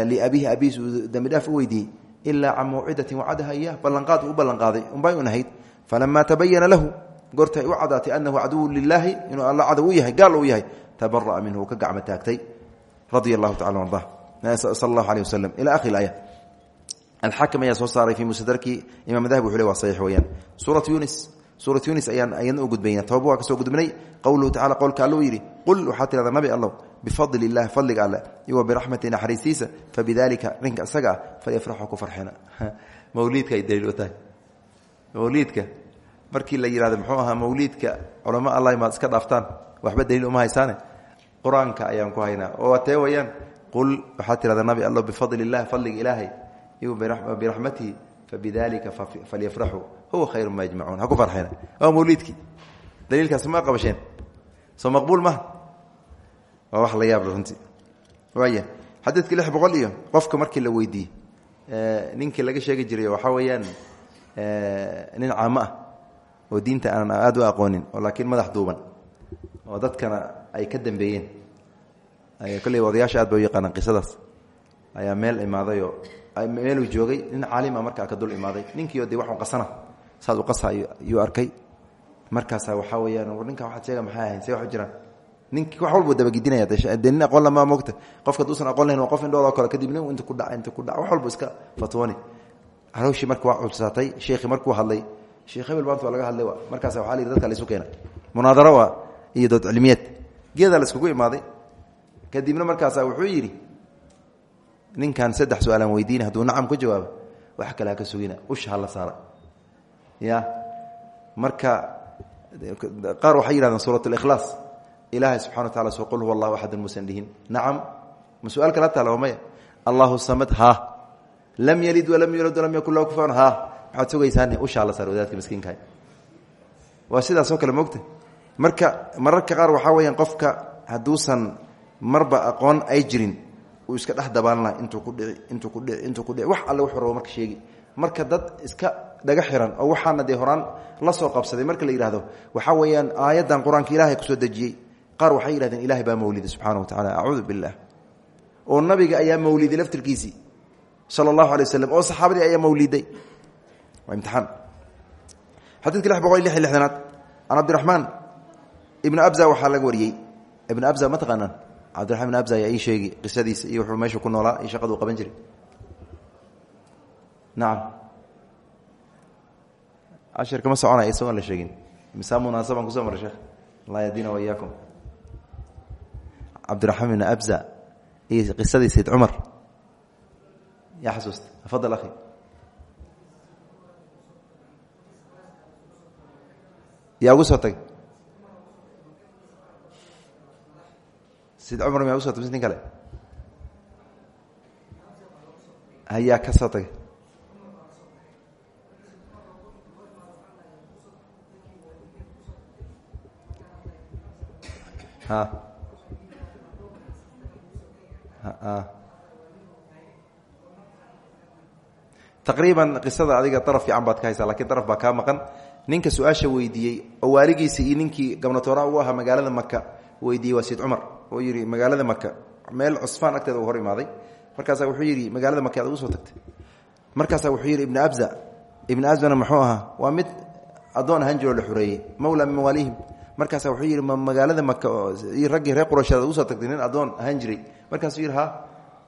liabiihi abiis uu dembi dhaaf u weydiiyey ilaa can mawcidatin wacadaha iyah ballanqaad u ballanqaaday unbay un ahayd falamaa lahu goortay u cadaatay anahu caduwu lilaahi inuu alla yahay gaal yahay tabara'a minhu ka gacmo taagtay radia allahu tacala arda sal allahu aleyh waslem ila akhri aaya alxaakim ayaa soo saaray fii musadarkii imam dahabi wuxu le waa saxiix weeyaan suurat yunis suurat yunis ayaan ayadna u gudbayna toba waa ka gudbinay qowluhu tacala qowlka alluu yidhi qul waxaa tirahdaa nabi allow bifadli illahi fadliga alle iyo biraxmati naxariistiisa fabidalika ninka isaga ah falyafraxuu ku farxina (laughs) mawliidka ay daliil u tahay. Mawliidka markii la yihahdo muxuu ahaa mawliidka culamo allah maad iska dhaaftaan waxba daliil uma haysaane. Qur'aanka ayaan ku haynaa. Oo tee wayaan qul waxaa tirahdaa nabi allow bifadli illahi fadliga ilaahay iyo biraxmatihi fabidalika falyafraxuu huwa khayru ma yajmacuun. Ha ku farxina. Waa mawliidkii. Daliilkaas ma qabasheen. Soo maqbuul maha waa wax la yaab runtii. Waaya xadiidkii lix boqol iyo qofka markii la weydiiyey ninkii laga sheegi jiray waxaa weeyaan nin caamo ah oo diinta aanan aada u aqoonin oo laakiin madax duuban oo dadkana ay ka dambeeyeen. Kolley odayaasha aad ba u yaqaanaan qisadaas. Ayaa meel imaadayoo meeluu joogay. Nin caalima markaa ka dul imaaday. Ninkiio de waxu qasana saas u qasa yuu arkay. Markaasaa waxaa weyaan ninka waaad sheega maxay ahayn see wax u jiraan ninki wax walbuu dabagidinaya de nin aqoon lama mogta qofka haduusan aqoon lahayn qof indhoodoo kale kadib nin inta ku dhaca inta ku dhaca wax walbu iska fatwooni carowshii marka waa cudsaatay sheekhi markuu hadlay sheekh hebel maanta laga hadlay markaasa waxa la yidhi dadka la isu keena munaadaro waa iyo dood cilmiyeed. Geedaa la iskugu imaaday. Kadibna markaasaa wuxuu yidhi ninkan saddex su'aalaan weydiina hadduu nacam ku jawaabo wax kale ka sugina usha hala saara. Ya marka qaar waxay yidhahdeen suurat اlikhlaas ilaahay subxana wa tacala soo qul huwa allahu axadun musan dhihin. Nacam kala taala maya samad ha. Lam yalid walam yulad walam yakun lahu kufuwan ha. Maxaad sugaysaane usha hala saara wadaadka miskiinkaha waa sidaasoo kale moogta marka mararka qaar waxaa weyaan qofka hadduusan marba aqoon ay jirin uu iska dhex dabaalna intuu ku dhici intuu ku dhici intuu ku dhici. Wax alle wuxuu rabo marka sheegi. Marka dad iska dhaga xiran oo waxaana dee la soo qabsaday marka la yidhahdo waxaa weeyaan aayaddan qur'aanka ilahay ku soo dejiyey qaar waxay yidhahdeen ilahay baa mawlida subxaana wa tacala acuudu billah oo nabiga ayaa mawliday laftirkiisii sala allahu alay oo saxaabadii ayaa mawliday. Waa imtixaan. Xadiidka lix boqol iyo lix iyo lixdanaad can cabdiraxmaan ibnu abza waxaa laga wariyey. Ibnu abza ma taqaanaan? Cabdiraxman abza ayaa ii sheegi qisadiisa iyo wuxuu meeshu ku noolaa iyo shaqaduu qaban jiray. Nacam cashirka ma soconaya isagoon la sheegin. Misaa munaasabaan ku soo mara sheekh allah wa iyaakum cabdiraxmaan ibn abza iyo qisadii sayd cumar yaa xasuusta tafadal akhi. Yaa ugu soo tag sid cumar miyaa kale? Hayaa ka soo tagay taqriiban qisada adiga daraf fiican baad ka haysaa lakiin daraf baa kaa maqan. Ninka su'aasha oo waaligiisa iyo ninkii gabnatoora u ahaa magaalada maka weydiiyey waa cumar oo yidhi magaalada maka meel cusfaan agteeda uu hor imaaday. Markaasaa wuxuu yidhi magaalada maka ad ugu soo tagtay. Markaasaa wuxuu yidhi ibnu abza ibnu abzana muxuu ahaa mid addoon ahaan jiroo mawla min mawaalihim. Markaasaa wuxuu yidhi ma magaalada maka iyo raggii reer qurasheed ad ugu soo tagtay nin addoon ahaan markaasuu yidhi ha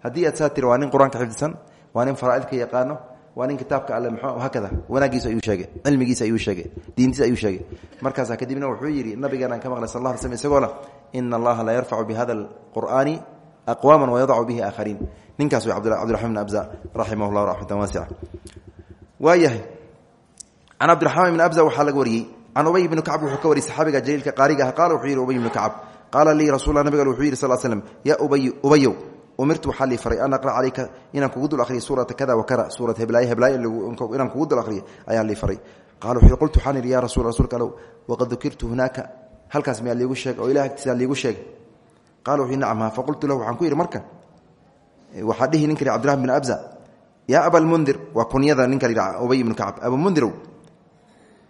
haddii aad saa tiri waa nin qur'aanka xifdisan waa nin faraaidka yaqaano waa nin kitaabka alle mxuu hakada wanaagiisa ayuu sheegay cilmigiisa ayuu sheegay diintiisa ayuu sheegay. Markaasaa kadibna wuxuu yidhi nabigeena ka maqlay sal la slam isagoona ina allaha la yarfacu bihada alqur'aani aqwaama wayadacu bihi aakhariin. Ninkaas way cabdiraxman bn abza raximah llah raxmatan waasica waayahay can cabdiraxmaan ibn abza waxaa laga wariyey can ubay ibni kacb wuxuu ka wariyey saxaabiga jaliilka qaariga ah qaala wuxuu yidhi ubay ibnu kacab qaala lii rasul nabiga wuxuu yidhi sal slm yaa ubay ubayow umirtu waxaa lii faray an aqra calayka inaan kugu dul ahriyo suurata kada wa kada suurat heblaaye heblaaye inaan kugu dul ahriyo ayaan lii faray. Qala wuxuu qultu waxaan idhi ya rasul rasuulka alow waqad dukirtu hunaaka halkaas miyaa liigu sheeg oo ilah agtiisaa liigu sheegay qala wuxuu nacam ha faqultu lahu waxaan ku yidhi marka waxaa dhihi ninka cabdiraxman bin abza yaa abalmundir waa kunyada ninka la ubay ibnu kacab abamundirow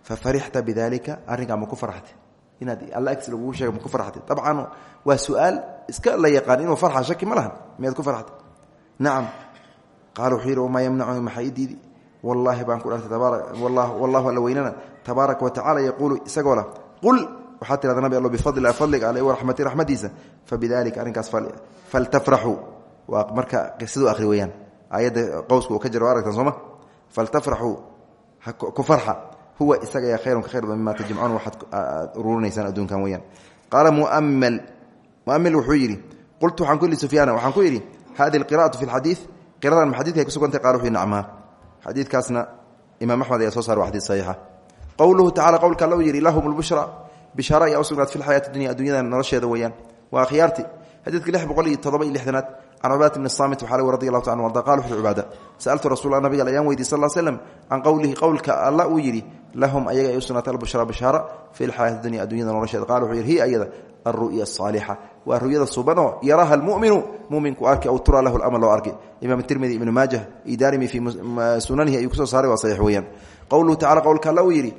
fafarixta bidalika arrinkaa ma ku farxtay inaad alla agtiis lagugu sheega ma ku farxtay dabcan waa su'aal iska la yaqaan inuu farxa shaki ma lahan miyaad ku farxtay nacam qaala wuxuu yidhi wamaa yamnacuni maxaa ii diidi wallaahi baan ku dhartay wallahu alla weynana. Tabaaraka wa tacala yaquulu isagoo lah qul waxaa tirada nabi allo bifadli fadliga ale waraxmati raxmadiisa fabidalika arrinkaas faltafraxuu waa marka siduu ahri weyaan aayadda qowska uu ka jiro aragtan sooma faltafraxuu ku farxa huwa isaga khayrun ka khayr badan mima tajmacuun waxaad ururinaysaan adduunkan weyaan qaala muamal muamil wuxuu yidhi qultu waxaan ku yidhi sufyaana waxaan ku yidhi hadihi alqira'atu fi lxadiid qiradan ma xadidka ay kusugantay qala wuxuu yidhi nacmaa xadiidkaasna imaam axmed ayaa soo saara waa xadiid saxiixa. Qowluhu tacala qowlka alla uu yidhi lahum lbushra bishaara ayaa u sugnaat fi lxayaati dunya addunyada nolosheeda weeyaan. Waa khiyaarti. Xadiidka lix boqol iyo todoba iyo lixdanaad can cubaadati bni saamit waxaa lg radi allahu ta anu arda qala wuxuu cubaada sa'altu rasuula nabiga ayaan weydiy sal slam can qowlihi qowlka alla uu yidhi lahum ayaga ay u sugnaatay albushra bishaara fi lxayaati dunya addunyada nolosheeda qala wuxuu yidhi hiya ayada alru'ya asaalixa waa ru'yada subanoo yaraha almuminu muminku arki aw tura lahu lamr loo arki imaam tirmidi ibnu maajah iyo daarimi fii sunanihi ayuu ku soo saaray waa saxiix weeyaan qowluhu tacala qowlka alla uu yidhi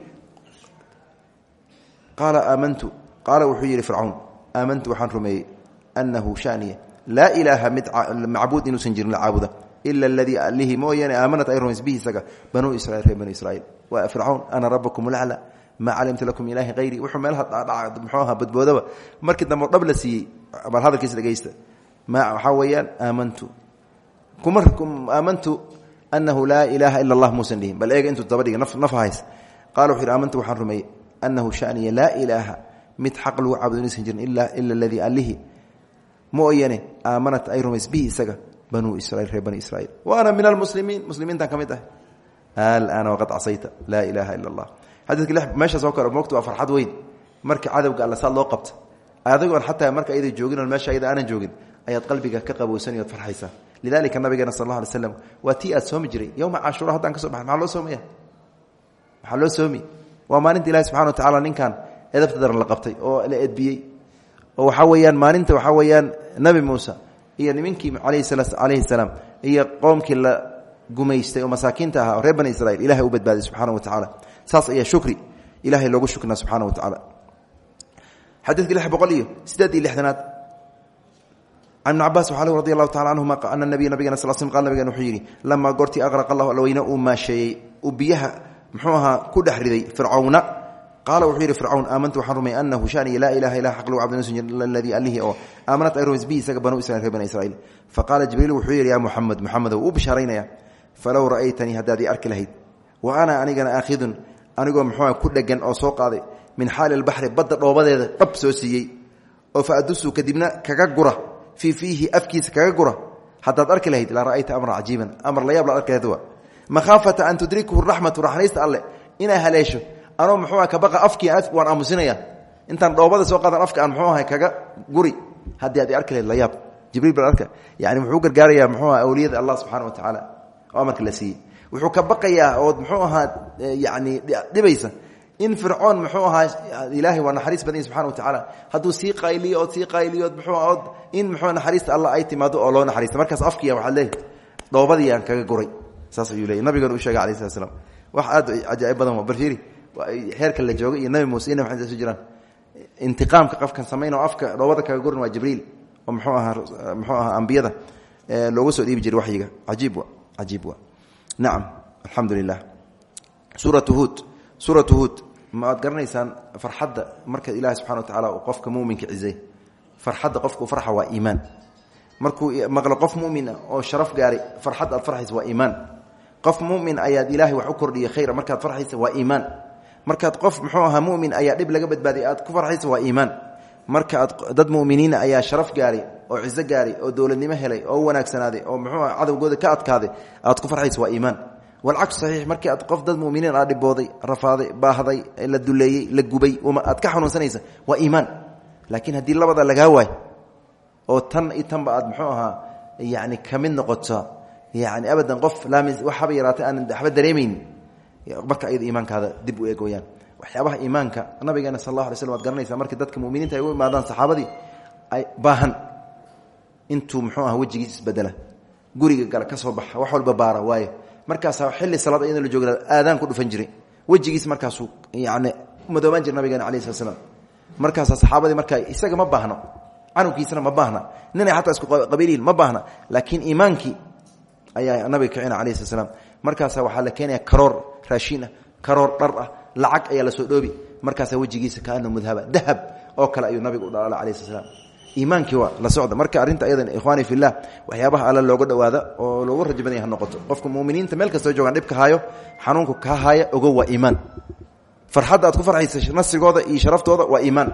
qaala aamantu qaala wuxuu yidhi fircawn aamantu waxaan rumeeyey anahu shaniya laa ilaaha mid macbuud inuusan jirin la caabuda ila aladii alihi mooyaane aamanat ay rumays bihi isaga banuu israiil reer banu israiil waa fircawn ana rabakum lacla maa calimtu lakum ilaahi hayri wuxuu meelaha dhadhaca muxuu ahaa badboodaba. Markii dambe dhab la siiyey bal hadalkiisa dhegeysta ma waxaa weeyaan aamantu. Kuma aamantu anahu laa ilaaha ila allah muusan dhihin. Bal eega intuu daba dhiga naf hays qala wuxu yidhi aamantu waxaan rumeeyey anahu shaniya laa ilaaha mid xaq lagu caabudo inaysan jirin ila aladii alihi mooyane aamanat ay rumays. Bihi isaga banuu israiil reer bani israiil wa ana min almuslimiin muslimiintan ka mid ah. Alana waqad casayta laa ilaaha ila allah xadiidka meeshaas oo kale moogta waa farxad weyn. Marka cadowga alla saad loo qabta. Adigoon xataa marka ayada joogin oon meesha ayada aanan joogin ayaad qalbiga ka qabowsanay ood farxaysaa. Lidalika nabigeena sal alla alay slam waa tii aad soomi jiray. Yowma cashuura haddaan ka so baxay maxaa loo soomaya maxaa loo soomi? Waa maalinta ilahi subxana wa tacala ninkan edabta daran la qabtay oo la edbiyey. Oo waxaa weeyaan maalinta waxaa weeyaan nabi muuse iyo nimankii alayhi salaam iyo qoomkii la gumaystay oo masaakiinta ahaa oo reer bani israiil u badbaaday subxaana wa tacaala. Saas ayaa shukri ilahay loogu shukrinaa subxana wa tacaala. Xadiidka lix boqol iyo lixdanaad. Can ibn cabaas waxaa lg radi allahu tacala canhuma ana nabiya nabigena sal sl qal nabigen wuxuu yidhi lamaa goortii aqraqa allahu alweyne uu maasheeyey uu biyaha muxuu qaala wuxuu yidhi fircawn aamantu waxaan rumey anahu shaniya laa ilaha ilah xaq lagu aladii allihii oo aamanat ay rumays bihi isaga banuu israil reer bani israiil faqaala jibriil wuxuu yidhi yaa muxamed muxamedow uu bishaaraynaya falow ra'aytanii haddaad ii arki lahayd wa ana anigana aakhidun anigoo muxuuha ku dhegan oo soo qaaday min xaali albaxri badda dhoobadeeda dhab soo siiyey oo fa adusu kadibna kaga gura fii fiihi afkiisa kaga gura haddaad arki lahayd la ra'ayta amran cajiiban amar layaab la arki lahayd wa makhaafata an tudrikuhu raxmatu raxnaysta alle inaa haleesho anoo muxuu aha kabaqa afkii waan aamusinaya intaan dhoobada soo qaadan afka aan muxuu ahay kaga guri. Haddii aad i arki lahayd jibriil baa arka. Yani wuxuu gargaarayaa muxuu aha awliyada allah subxana wa tacaala amarka la siiyey. Wuxuu ka baqayaa ood muxuu ahaa yani dhibaysa in fircoon muxuu ahaa ilaahay waa naxariis badan yahi subxana wa tacaala hadduu sii qayliyo ood sii qayliyo od muxuu ood in muxuu naxariista allah ay timaado oo loo naxariista. Markaas afkiya waxaad leeyahy dhoobadii aan kaga guray. Saas ayuu leeyay nabigan uu sheegay alayh slat wax aad cajaa'ib badan waa balfiiri heerka la jooga iyo nabi muuse iyo nabi isu jiraan. Intiqaamka qofkan samayn afka dhoobada kaga guran waa jibriil oo muxuu ahaa muxuu ahaa ambiyada looga soo dhiibi jiray waxyiga. Cajiib wa cajiib wa nacam alxamdu lilah suuratu huud suuratu ma aad garanaysaan farxadda marka ilaahi subxana wa tacaala qofka muminka cizay? Farxadda qofka u farxa waa iimaan. Markuu maqlo qof mumin oo sharaf gaaray farxad aad farxaysa waa iimaan. Qof mumin ayaad ilaahay wax kordhiyay khayra markaad farxaysa waa iimaan markaad qof muxuu ahaa mumin ayaa dhib laga badbaaday aad ku farxaysa waa iimaan. Marka dad muminiina ayaa sharaf gaaray oo cizo gaaray oo dowladnimo helay oo wanaagsanaaday oo muxuu aha cadowgooda ka adkaaday aad ku farxaysa waa iimaan. Walcagsu saxiix markii aad qof dad muminiin aad dhibooday rafaaday baahday la duleeyey la gubay aad ka xanuunsanaysa waa iimaan. Laakiin haddii labada lagaa waay oo tan i tanba aad muxuu ahaa yani noqoto yani abadan qof waxaba yaraatay aan waxba dareemaynin marka ayada iimaankaada dib u eeg weyaan waxyaabaha iimaanka nabigeena sal allah alay slm waad garanaysaa dadka muminiinta ay u imaadaan saxaabadii ay baahan intuu muxuu aha wejigiis isbedela. Guriga gala ka soo baxa wax walba baara waayo markaasaa xilli salaad iyadoo la joogna aadaan ku dhufan jiray. Wejigiis markaasuu yani madoobaan jira nabigeena alayh slat slam markaasaa saxaabadii markaa isaga ma baahno canugkiisana ma baahna. Ninay xataa isku qabiiliin ma baahna. Laakiin iimaankii ayaa nabiga kicina alayhi slat slam markaasa waxaa la keenaya karoor raashin ah karoor ah lacag ayaa la soo dhoobi. Markaasaa wejigiisa kaana mudhaba dahab oo kale ayuu nabiga u dhalaala alayh slat slam waa la socda. Marka arrinta ayadan ikhwaani fillah waxyaabaha alla looga dhawaada oo loogu rajo yaha noqoto. Qofka muminiinta meel kastoo joogaan dhibka haayo xanuunku kaa haaya ogo waa iimaan. Farxadda aad ku farxaysa nasigooda iyo sharaftooda waa iimaan.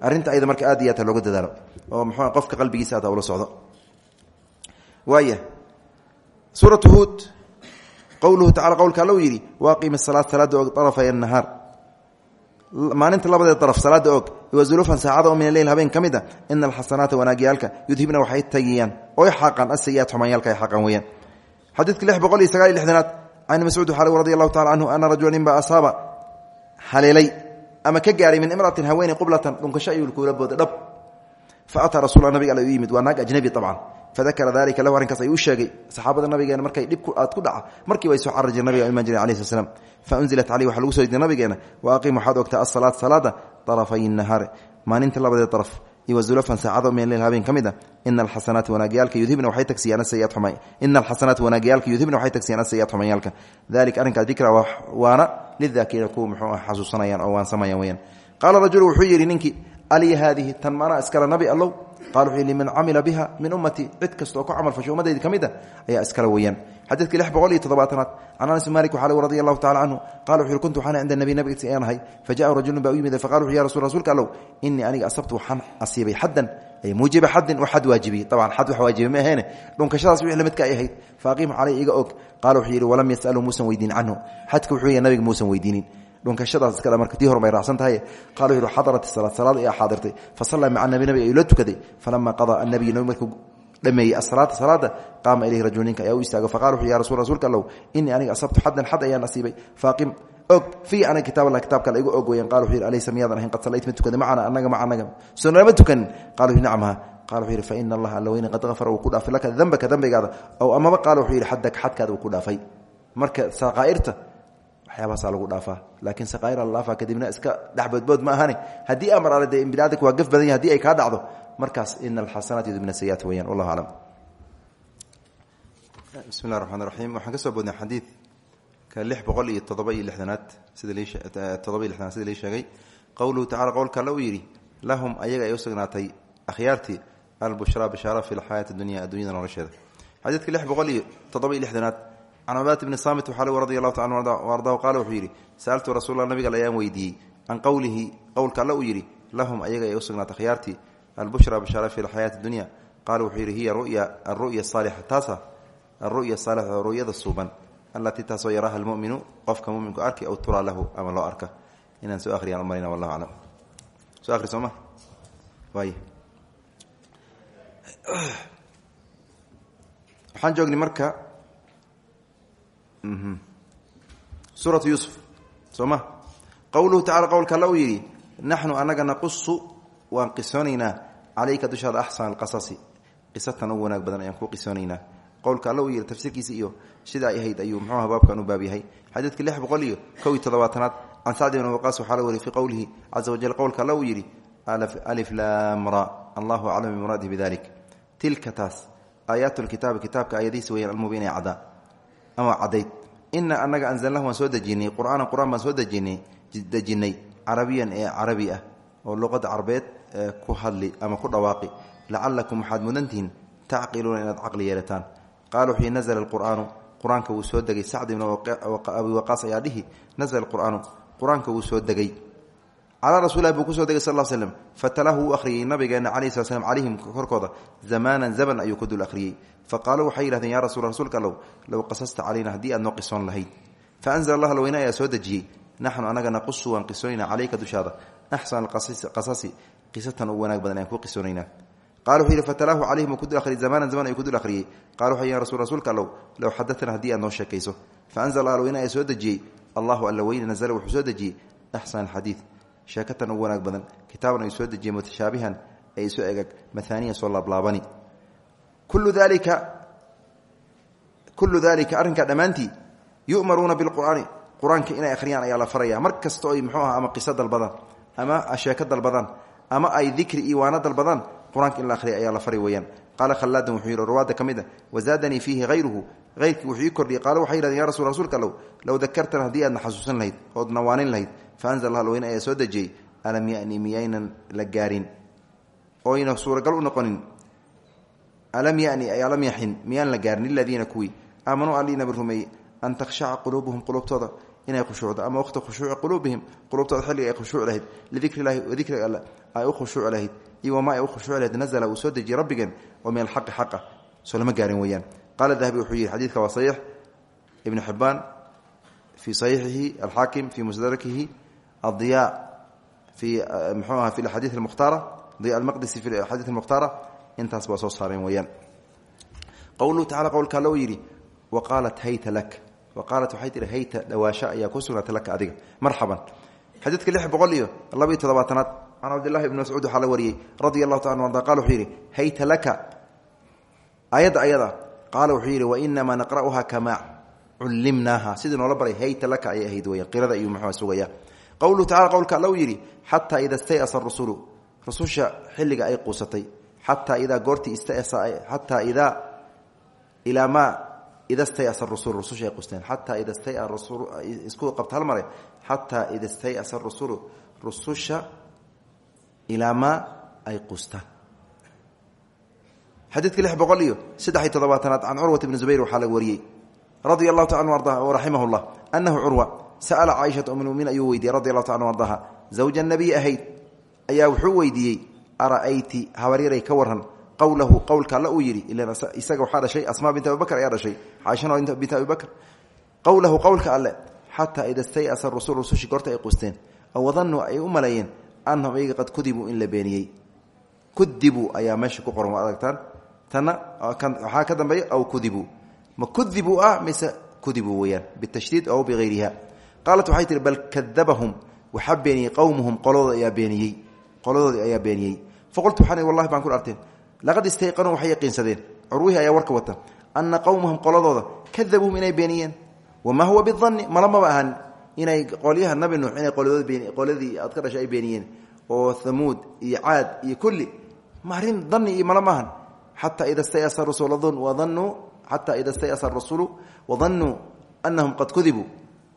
Arrinta ayada marka aad iyo aad dadaalo. Oo muxuu qofka qalbigiisa aad ula socdo. Waaya suuratu huud qowluhu tacala qowlka alla uu yidhi waaqimi salaat salaada og arafay annahaar maalinta labadeed daraf salaada og. Wazulufan saacada oo min aleyl habeen ka mid a ina alxasanaata wanaagyaalka yudhibna waxay tagiyaan. Oy xaqaan asayiaat xumaanyaalka ay xaqan weeyaan. Xadiidka lix boqol iyo sagaal iyo lixdanaad can mascuud waxaa radi allahu tacala canhu ana rajula nin baa asaaba haleelay ama ka gaaray min imratin haweeney qublatan dhunkasho ayuu kuula booday dhab. Fa ataa rasul nabiga alle u yimid waa naag ajnabi abcan fadakara dalika lahu arrinkaas ayuu u sheegay saxaabada nabigeena markay dhib aad ku dhaca markiiba ay soo carari jireen nabiga iman jireen alayh sl slam faunzilat caleyh waxa lagu soo dejiyay nabigeena wa aqim waxaad ogtaa asalaat salaada darafay nahaari maalinta labadeed daraf iyo wazulafan saacado min leyl habeen ka mid a ina alxasanaati wanaagyaalka yudhibna waxay tagsiyaan asayiat xuma ina alxasanaati wanaagyaalka yudhibna waxay tagsiyaan asayiat xumayaalka dalika arrinkaa dikra waana lidaakina kuwa muxuu ali haadihi tan mana iskale nabi allow. Qala wuxuu liman camila biha min ummatii cid ku camal fasho ummadaydi ka mid a ayaa iskale weeyaan. Xadiidka lix boqol iyo toddobaatanaad can anas malik waxaa radi wuxu yhi kuntu waxaan cinda nabiy nabigiisa ayaan ahay fajaءa rajulun baa u yimid faqala ya rasul rsulka allow inii aniga asabtu waxaan asiibay xaddan ay muujiba xaddin oo xad waajibiyey. Dabcan xad wax waajibi ma aheene dhunkashadaas wixii lamidka ay ahayd faaqim caley iga og walam yasalu muusan weydiin canhu. Xadka wuxuu yahy nabiga muusan dhunkashadaas iskale marka tii hor may raacsan tahay qaala wuxu uhi xadarat salaad salaad ayaa xaadirtay. Fasallaa maca nabi nabiga ayuu la tukaday. Falama qadaa annabiyu nabi markuu dhameeyey asalaata salaada qaama ilayhi rajul ninka ayaa u istaago. Ya rasul rasuulka allow inii aniga asabtu xaddan xad ayaan asiibay. Faaqim og fii aniga kitaab allah kitaabka la igu og weyan qala wuxu yidhi alaysa miyaadan qad sallayt ma tukada macana annaga maca annaga soo nalama tukanin. Qala wuxu wuxuu yidhi faina allaha alla qad afara wuu ku laka dambaka dambigaada ow amaba qaala wuxuu yidhi xaddaka xadkaada wuu marka saqaa'irta waxyaabahasaa lagu dhaafaa. Laakiin saqaa'ir la dhaafaa kadibna iska dhexboodbood ma ahani. Haddii amar ale dee biniadamka waa gaf badan yahy haddii ay kaa dhacdo markaas ina alxasanaat yudibna sayiat weyaan wallahu aclam
bismi llah raxmaan raxiim waxaan ka soo boodnay xadiidka lix boqol iyo toddoba iyo lixdanaad sida toddoba iyo lixdanaad sida lii sheegay. Qowluhu tacala qowlka alle uu yidhi lahum ayaga ay u sugnaatay akhyaartii albushraa bishaara fi lxayaati dunya addunyada nolosheeda. Xadiidka lix boqol iyo toddoba iyo lixdanaad can cubadat bni saamit waxaa lg radi allahu taala anu ardahu qaala wuxuu yidhi sa'altu rasuula nabiga ayaan weydiiyey can qowlihi qowlka alle uu yidhi lahum ayaga ay u sugnaatay akhyaartii albushraa bishaara fi lxayaati dunya qaala wuxuu yidhi hiya ruya alru'ya saalixa taasa alru'ya saalixa ru'yada suuban allatii taasoo yaraaha almuminu qofka muminku arki aw turaa lahu ama loo arka inaan soo ahriyaan u marayna wallahu aclam soo ahri sooma waay waxaan joognay marka suuratu yuusuf soo ma? Qowluhu tacala qowlka alla uu yidhi naxnu anaga naqusu waan qisoonaynaa calayka dushaada axsan alqasasi qisatan ugu wanaag badan ayaan ku qisoonaynaa qowlka alla uu yidhi tafsiirkiisa iyo sida ay ahayd ayuu muxuuha baabkan u baab yahay. Xadiidka lix boqol iyo kow iyo toddobaatanaad can sacdi bn waqaas waxaa la wariy fii qowlihi caza wajal qowlka alla uu yidhi alif laamra tilka taas aayaat lkitaabi kitaabka aayadihiisa weyaan almubiin ama cadayd ina anaga anzalnahu waan soo dejinay qur'aanan qur'aan baan soo dejinay dejinnay carabiyan ee carabi ah oo luqadda carbeed ku hadli ama ku dhawaaqi. Lacalakum waxaad mudantihiin tacqiluuna inaad caqli yeelataan. Qaala wuxuu nazla alqur'aanu qur'aanka wuu soo degay. Sacd ibn abi waqaas ayaa dhihi nazla alqur'aanu qur'aanka wuu soo degay. Calaa rasuulilah buu ku soo degay sal slm fatalahu wuu akhriyey nabigeena calayi sl slm calayhim korkooda. Zamanan zaman ayuu ku dul akhriyey faqaaluu waxay yihahdeen ya rasul rasuulka allow low qasasta calayna haddii aad noo qisoon lahayd faanzla allah alweyne ayaa soo dejiyey naxnu anaga naqusu waan qisoonayna calayka dushaada axsan qasasi qisatan u wanaag badan ku qisoonaynaa qala wuxuu yidhi fatalaahu calayhim uu ahriyey zamanan zaman ayuu ku dul akhriyey rasuulka allow low xadatana haddii aad noo sheekayso faanzla alweyne ayaa soo dejiyey allahu alla weyne nazla wuxuu soo dejiyey axsan xadiid sheekatan ugu wanaag badan kitaaban soo dejiyey mutashaabihan soo laablaabani kullu dalika arrinkaa dhammaantii yu'maruuna bilqur'aani qur'aanka inay akhriyaan ayaa la faraya mar kasta oy muxuu aha ama qiso dalbadaan ama sheeko dalbadaan ama ay dikri iyo waano dalbadaan qur'aanka in la akhriya ayaa la fari weeyaan
qaala khallaadan wuxuu yidhi ruwaadda ka mid a wazaadanii fiihi hayruhu hayrkii wuxuu ii kordhiyey qaalo waxay yihahdeen ya rasul rasuulka allow low dakartana haddii aadna xasuusan lahayd ood nawaanin lahayd fa anzal allah alweyne ayaa soo alam yani ay alam yaxin miyaan la gaarin liladiina kuwii aamanuu alinabi rumeeyey an takhshaca quluubuhum quluubtooda inay khushuucdo ama waqti khushuuci quluubihim quluubtooda xilliga ay khushuuc lahayd lidikri illahi dikriga alle ay u lahayd iyo wamaa ay u lahayd nazla uu soo dejiyey rabbigeen min alxaqi xaqa soo gaarin weeyaan qaala dahabi wuxuu yihi xadiidka waa saxiix ibnu xibaan fii saxiixihi alxaakim fii musdrakihi adiya fii mxuu fi axaadiid almukhtaara diya almaqdisi fi axaadiid almukhtaara intaas baa soo saareen weeyaan qowluhu tacala qowlka alla uu yidhi wa qaalat hayta lak. Wa qaalat waxay hayta dhawaasho ayaa ku sugnaatay adiga. Marxaban. Xadiidka lix boqol iyo laba iyo toddobaatanaad can cabdillahi ibni mascuud waxaa la wariyey taala arda qala wuxuu hayta laka. Aayadda ayada qaala wuxuu yidhi wainamaa naqra'uha kamaa cullimnaaha. Sidii noola baray hayta laka ayay ahayd weya qirada iyo muxuu sugaya. Qowluhu tacala qowlka alla uu yidhi xataa ida stayasa rusulu rususha xilliga ay quusatay xataa idaa goortii xataa idaa ilaa maa ida stayasa rusul rususha ay quusteen xataa ida staya isku qabta hal mare. Xataa ida stayasa rusulu rususha ilaa maa ay quustaan xadiidka lix boqol iyo saddex iyo toddobaatanaad can curwat zubayr waxaa laga wariyey. Radia allahu ta anu arda raximah llah sa'ala caaishata umlmuminiin ayuu weydiiyey radi allahu ta anu ardaha. Zawja nabiy ahayd ayaa wuxuu weydiiyey ara'ayti habaryaray ka waran qowlahu qowlka alla uu yidhi isaga waxaa dhashay asmaa binti abibakr ayaa dhashay caaishana binti abibakr qowlahu qowlka alle xataa ida stayasa rusul rusushi goorta ay quusteen oo wadanuu ay u maleeyeen anahum qad kudibuu in la beeniyey. Kudibuu ayaa meesha ku qoran waa adagtaan tanna waxaa ka dambeeya aw kudibuu. Ma kudibuu ah mise kudibuu weyaan bitashdiid aw bihayriha qaalat waxay tihi bal kadabahum waxaa beeniyey qowmuhum qoladooda ayaa beeniyey qoladoodii ayaa beeniyey faqultu waxaan wallahi baan ku arteen laqad istayqanuu waxay yaqiinsadeen. Curwihii ayaa warka wata. Ana qowmahum qoladooda kadabuuhum inay beeniyeen. Wamaa huwa bidanni malamaba ahan inay qolyaha nabi nuux inay qoladii aad ka dhashay ay beeniyeen. Oo hamuud iyo caad iyo kulli. Ma arrin danni iyo mala maahan xataa ida stayasa rusulwadanuu xataa ida stayasa rasulu wadanuu anahum qad kudibuu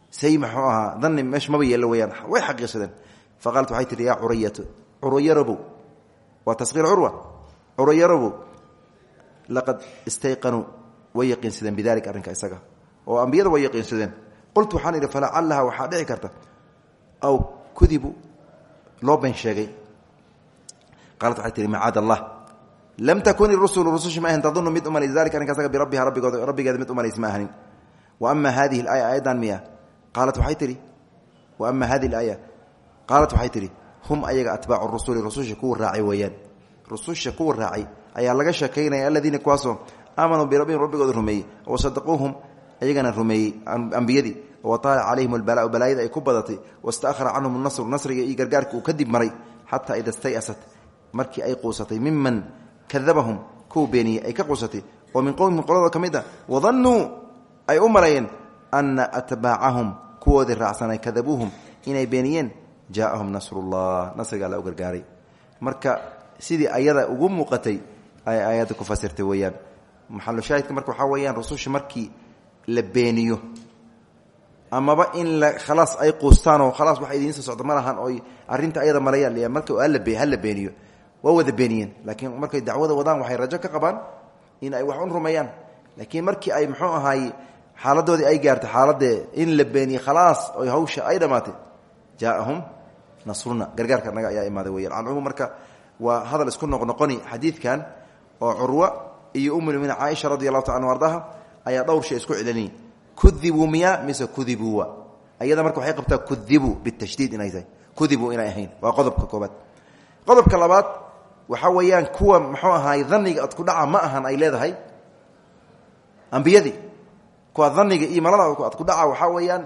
say maxuu ahaa dani meesha maba yeello weyaan way xaqiiqsadeen. Faqaalat waxay tihi yaa curayatu curayarabow waa taskiir curwa curayarabow laqad istayqanuu way yaqiinsadeen bidalika arrinka isaga. Oo ambiyada way yaqiinsadeen. Qultu waxaan idhi falacalaha waxaa dhici karta. Aw kudibu loo been sheegay. Qaalat waxay tihi macaad allah. Lam takun irusulu rusushi ma ahan tadunu mid umalays dalika arrinka isaga birabbiha rabbigood rabbigeeda mid umalays ma ahanin. Wa ama hadihi alaaya ayadan miya. Qaalat waxay tihi wa ama hadihi alaaya qaalat waxay tihi hum ayaga atbaacu rusuli rususha kuwa raacay weeyaan. Rususha kuwa raacay ayaa laga sheekaynaya aladiina kuwaasoo aamanuu birabbihim rabbigooda rumeeyey wa sadaquuhum ayagana rumeeyey ambiyadii wataala calayhim albalaau balaayada ay ku badatay wastahara canhum nasru nasriga iyo gargaarka uu kadib maray xataa ida stayasat markii ay quusatay miman kadabahum kuwa beeniyey ay ka quusatay. Oo min qowmihim qoladoo ka mid a wadannuu ay u maleeyeen ana atbaacahum kuwoodii raacsanay kadabuuhum inay beeniyeen jaaahum nasrullah nasriga alla u marka sidii ayada ugu muuqatay ay aayadda ku fasirtay weeyaan. Maxalushaahidka marka waxaa weeyaan rususha markii la beeniyo. Amaba in la khalaas ay quustaanoo khalaas waxa idiin soo socda ma lahan oy arrinta ayada malayaan marka hala beeniyo. Waa wada beeniyeen laakiin markay dacwada wadaan waxay rajo ka qabaan in ay wax un rumeeyaan laakiin markii ay muxuu ahaay xaaladoodii ay gaartay xaaladee in la beeniye khalaas oy hawsha ay dhammaatay jaaahum nasruna gargaarka naga ayaa imaaday weyan cancumu marka waa hadal isku noqnoqoni xadiidkan oo curwa iyo umulmina caaisha radi allahu ta anu ardaha ayaa dhowr shay isku celini kudibuu miya mise kudibuwa ayada marka waxay qabtaa kudibu bitashdiid inay tahay. Kudibu inay ahayn. Waa qodobka koobaad. Qodobka labaad waxaa weeyaan kuwa muxuu ahaay daniga ad ku dhaca ma ahan ay leedahay ambiyadii. Kuwa daniga iyo malada ad ku dhaca waxaa weeyaan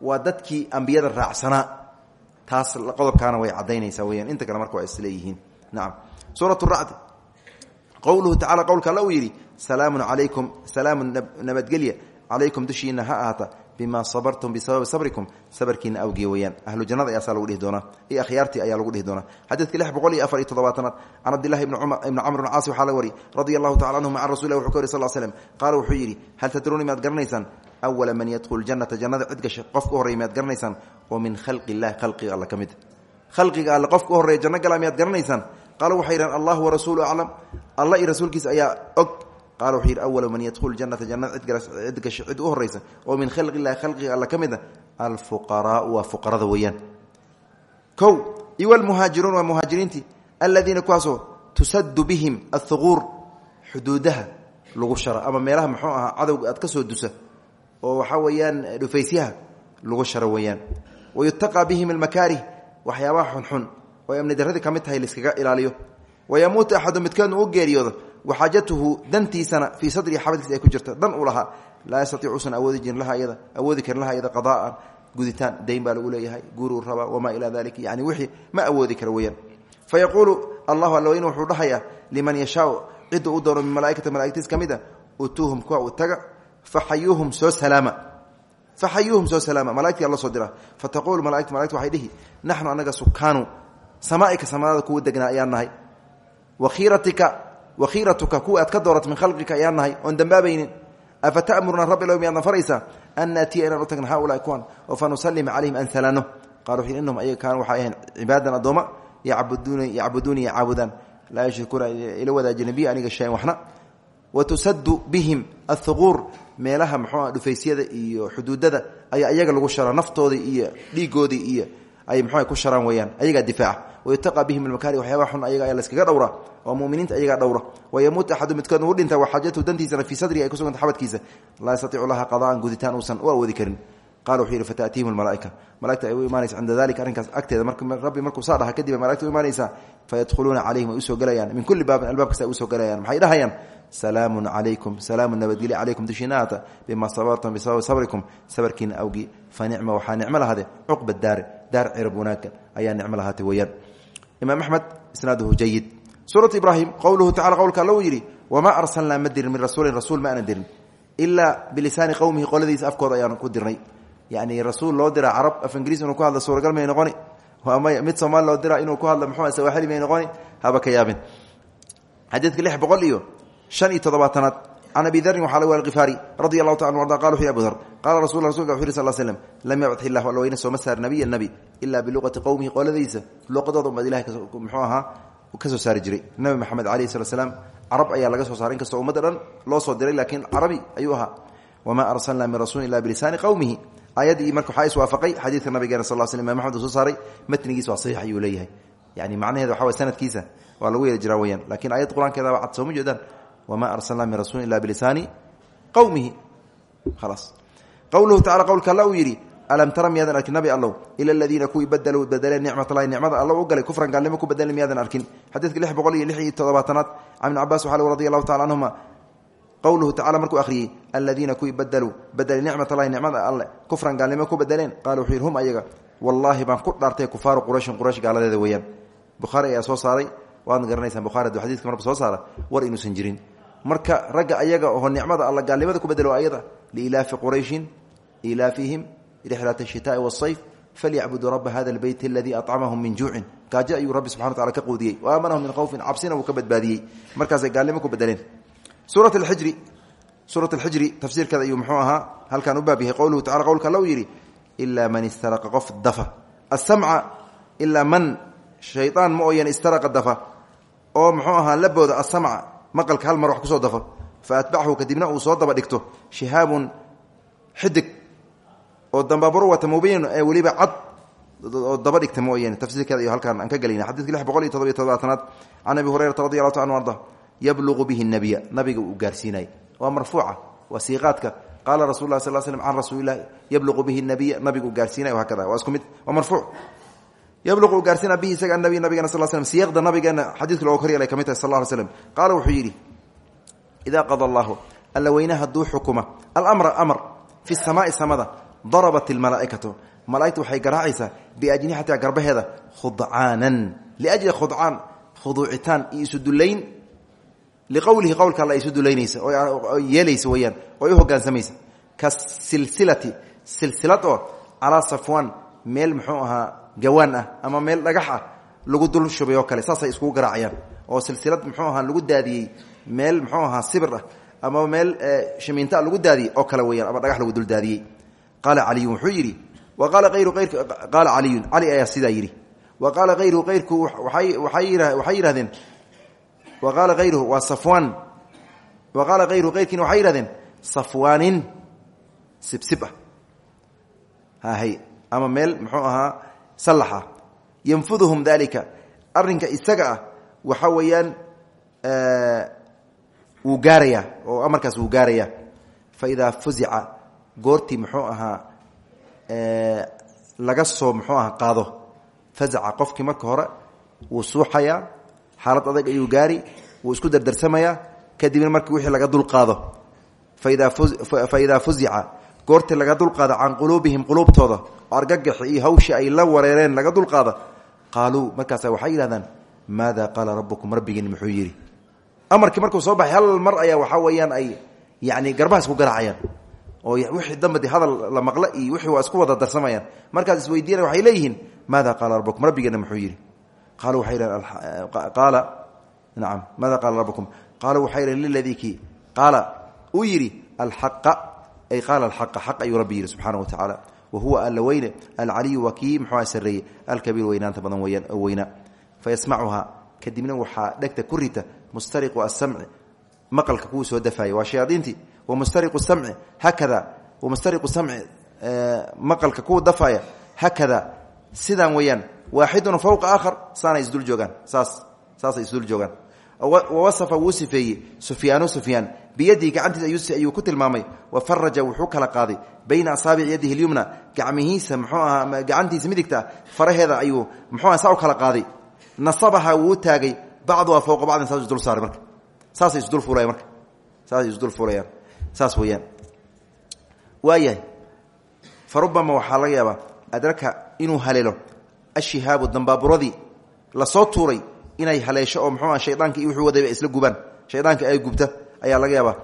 waa dadkii ambiyada raacsanaa taas qodobkaana way cadaynaysaa weyaan inta kale marka waa isleeyihiin nacam suurat racdi qowluhu tacala qowlka alla uu yidhi salaamun calaykum salaamun nabadgelya. Calaykum dushiina ha ahaata bima sabartum bisababi sabrikum. Sabarkiina awgiya weyaan ahlu jannada ayaasaa lagu dhihi doonaa. Iyo akhyaartii ayaa lagu dhihi doonaa. Xadiidka lix boqol iyo afar iyo toddobaatanaad can cabdillahi ibni camr bn caas waxaa laga wari radia allahu tacala anhuma can rasul lah wuxuu ka wari sal hal tadruuni maad garanaysaan awala man yadkhulu jannata jannada cid gasha qofka u horreya miyaad garanaysaan oo min khalqi illahi khalqiga alla ka mid khalqiga alle qofka u horreeya janno gala miyaad garanaysaan qaala waxay yidhahan allahu warasuulu aclam alla iyo rasuulkiisa ayaa og qala wuxuu yidhi awalu man yadkhulu janata jannada cid gasho cid u horraysa oo min khalqi illahi khalqiga alla ka mid a alfuqaraau waa fuqarada weeyaan kow iwa almuhaajiruun waa muhaajiriintii ka oo waxaa weeyaan dhufaysyaha lagu sharo weeyaan. Wayutaqaa bihim almakaarih waxyaabaha xunxun oo amni darradii ka mid tahay laiskaga ilaaliyo. Wayamuutu axadu midkoodna u geeriyoodo waxaajatuhu dantiisana fii sadrii xabadkiisa ay ku jirta dan uu lahaa laa yastaiic usan awoodi jirin laha iyada awoodi karin laha iyada qadaan guditaan dayn baa lagu leeyahay guuruu rabaa wamaa ilaa dalik yani wixii ma awoodi kara weyaan fa yaquulu allahu alweyn wuxuu liman yashaau ciduu u min malaaikata malaigtiis ka mid a utuuhum kuwa u taga faxayuuhum soo salaama faxayuuhum soo salaama malaigtii alla soo dira fataqulu malagta malagta waxay dhihi naxnu anaga sukaanu samaaika samadaada kuwa degnaa ayaan nahay wakhiiratika wakhiiratuka kuwa aad ka doorat min khalqika ayaan nahay oon dambaabaynin afa ta'muruna rabbi low miyaadna faraysaa an naatiya inaan u tagna haulaai kuwan oo fa nusalima calayhim an salaano qala wuxu innahum ayaga kaanu waxay ahayn cibaadan addooma yacbuduuni yacaabudaan laa yushrikuuna ila wadaajina bi aniga shayan waxna wa tusadu bihim athuquur meelaha muxuua dhufaysyada iyo xuduudada ayaa iyaga lagu sharaa naftoodii iyo dhiigoodii iyo ay muxua ku sharaan weeyaan. Ayagaa difaaca. Wayutaqa bihim almakaari waxyaaba xun ayaga ayaa laskaga dhowra oo muminiinta ayagaa dhowra. Wayamuut axadu midkood uu dhinta waxaajatu dantiisana fii sadrihi ay ku suganta xabadkiisa. Laa yastaiicu laha qadaan guditaan uusan u awoodi karin. Qala wuxuu yidhi fata'tiihim almalaaika. Malagta ay imaanaysa cinda dalika arrinkaas agteeda. Rabbi markuu saa dhaha kadib ay malagta u imaanaysaa fayadkhuluuna min kulli baabin albaab kasta ay maxay dhahayaan salaamun calaykum salaamun nabadgelya calaykum dushiinaata bima sabartum bisababi sabrikum. Sabarkiina awgii fa nicma waxaa nicmo lahade cuqba daari daar cirab wanaaggan ayaa nicmo lahaatay weeyaan. Imaam axmed isnaaduhu jayid suuratu ibraahim qowluhu tacala qowlka alla uu yidhi wamaa arsalnaa ma dirin min rasuulin rasuul ma aanan dirin ilaa bilisaani qowmihi qoladiisa afkooda ayaanu ku dirnay. Yani rasuul loo dira carab af ingiriis inuu ku hadla suuragal may noqoni. May mid soomaali loo dira inuu ku hadla muxuu sawaaxili may noqoni. Haba ka yaabin. Xadiidka lix boqol iyo shan iyo toddobaatanaad. Can abi darin waxaa laga wari alkifaari radi allahu taala anu arda qala wuxu abu dar qaala rasul rasulka wuxu yhi sal slm lam yabcth illah alla weyne sooma saar nabiya nabi ilaa biluqati qowmihi qoladiisa luqadooda umaad ilahay muxuu ahaa ka soo saari jiray. Nabi maxamed alayh slat slaam carab ayaa laga soo saaray inkastoo ummadda dhan loo soo diray laakiin carabi ayuu ahaa. Wamaa arsalna min rasuulin ila bilisaani qowmihi aayaddii marka waxaa iswaafaqay xadiidka nabigeena sal sl imam axmed uu soo saaray matnigiisa waa saxiix ayuu leeyahay. Yani macnaheeda waxa way sanadkiisa waa lagu yeeli wamaa arsalnaa min rasuulin ila bilisaani qowmihi khalaas qowluhu tacala qowlka alla uu yidhi alam tara miyaadan arkin nabi allow ila aladiina kuwii badaluu bedeleen nicmatalahi nicmada alla u galay kufran gaalnimo ku bedeleen miyaadan arkin xadiidka lix boqol iyo lix iyo toddobaatanaad can ibn cabas waxaa radi allahu tacala canhuma qowluhu tacala markuu akhriyey aladiina kuwii badaluu bedelay nicmat allahi nicmada alle kufran gaalnimo ku bedeleen qala wuxuu yidhi hum ayaga wallaahi baan ku dhaartay kufaaru qurayshin quraysh gaaladeeda weeyaan bukhaari ayaa soo saaray waadna garanaysaan bukhari aduu xadidka marka soo saara war inuusan jirin marka ragga ayaga oo nicmada alla gaalnimada ku bedelo ayada liilaafi qurayshin ilaafihim rixlat ashitaai wasayf falyacbuduu raba hada albeyt aladii acamahum min juucin. Gaajo ayuu rabbi subxana wataala ka quudiyey. Wa aamanahum min khawfin cabsina wuu ka badbaadiyey. Markaasay gaalnimo ku bedeleen. Suurat alxijri suurat alxijri tafsiirkeeda ayuu muxuu ahaa halkaan u baab yahay qowluhu tacala qowlka alla u yidhi ilaa man istaraqa qof dafa. Asamca ilaa man shayaan ma istaraqa dafa. Oo muxuu ahaa la booda asamca maqalka hal mar wax ku soo dafo. Fa atbachu kadibna uu soo daba dhigto. Shihaabun xidig. Oo dambaabaro wata mubiin ee weliba cad. Oo daba dhigta mooyane tafsiirkeeda iyo halkaan aan ka gelayna xadidka lix boqol iyo todobiyo todobaatanaad can abi hurayrata radi allahu ta bihi nabiya nabiga uu gaarsiinay. Waa marfuuca. Waa siiqaadka qaala rasul lah sal slm can rasuulilah yabluqu bihi nabiya nabigu uu gaarsiinay hakada. Waa isku mid. Waa marfuuc yabluqu gaarsiina bihi isaga anabiy nabigana sal slm siyaqda nabigeena xadiidka looga koryeelay ka mid tahay sal ly slm qaala wuxuu yidhi idaa qada allahu alla weyne hadduu xukuma almra amr fi samaai samada darabat ilmalaaikatu malaaigta waxay garaacaysaa biajnixatiha garbaheeda khudcaanan liajli khudcaan khuduucitaan iyo isu dulayn liqowlihi qowlka alla isu dulaynaysa oo yeelaysa weyaan oo u hogaansamaysa ka silsilati silsilad oo gawaan ah ama meel dhagax ah lagu dul shubay oo kale saasay iskugu garaacayaan. Oo silsilad muxuu ahaa lagu daadiyey meel muxuu ahaa sibir ah ama meel shimiinta lagu daadiyey oo kale weyaan ama dhagax lagu dul daadiyey. Qaala caliyun wuxuu yidhi wa qaala ayru qaala caliyun cali ayaa sidaa yidhi. Wa qaala ayruhu ayrku waxay yidhahdeen wa qaala wa qaala ayruhu ayrkiina waxay yihahdeen ah. Ama meel muxuu ahaa sallax ah yanfuduhum dalika arrinka isaga ah waxa weeyaan wuu gaarayaa oo amarkaas wuu gaarayaa fa idaa fuzica goortii muxuu ahaa laga soo muxuu aha qaado. Fazaca qofkii marka hore wuu suuxayaa xaalad adag ayuu gaari wuu isku dardarsamayaa kadibna markii wixii laga dulqaado fa idaa fuzica goortii laga dulqaado can quluubihim quluubtooda oo argagaxi iyo hawshii ay la wareereen laga dulqaado qaaluu markaasa waxay yidhahdaan maada qaala rabbukum rabbigiin? Muxuu yidhi. Amarkii markuu soo baxay hal mar ayaa waxaa weeyaan ay yani garbahaas ku garaacayaan oo wixii dambadi hadal la maqle iyo wixii waa isku wada darsamayaan. Markaas isweydiinaya waxay leeyihiin maada qaala rabbukum rabbigeena muxuu yidhi. Qaaluu waxay yidhahdeen qaala maada qaala rabbukum? Qaaluu waxay yidhahen liladii kii qaala ay qaala alxaqa xaq ayuu rabbi yidhi subxaana wa tacaala wa huwa alla weyne alcaliyu waa kii muxuua sarreeyey alkabiir weynaanta badan weyaan oo weynaa fayasmacuhaa kadibna waxaa dhegta ku rita mustariqu asamci maqalka kuwuu soo dafaaya waa shayaadiintii wamustariqu samci haakada wamustariqu samci maqalka kuwa dafaaya haakada wawasafa wuu sifeeyey sufyaanu sufyaan. Biyadihi gacantiisa ayuu ku tilmaamay. Wa faraja wuxuu kala qaaday. Bayna asaabici yadihi lyumna gacmihiisa mxuu ahaa gacantiisa midigta faraheeda ayuu mxuuaha saa u kala qaaday. Nasabaha wuu taagay bacduha fowqa bacdin saas isdul saaray marka. Saasay isdul fulayaan marka. Saasay isdul fulayaan saas weeyaan. Waayahay fa rubama waxaa laga yaabaa adraka inuu haleelo ashihaabu dambaaburadii la soo tuuray inay haleesho oo mxuu ah shaydaanka iyo wuxuu wadayba isla gubaan. Shaydaanka ay gubta ayaa laga yaabaa.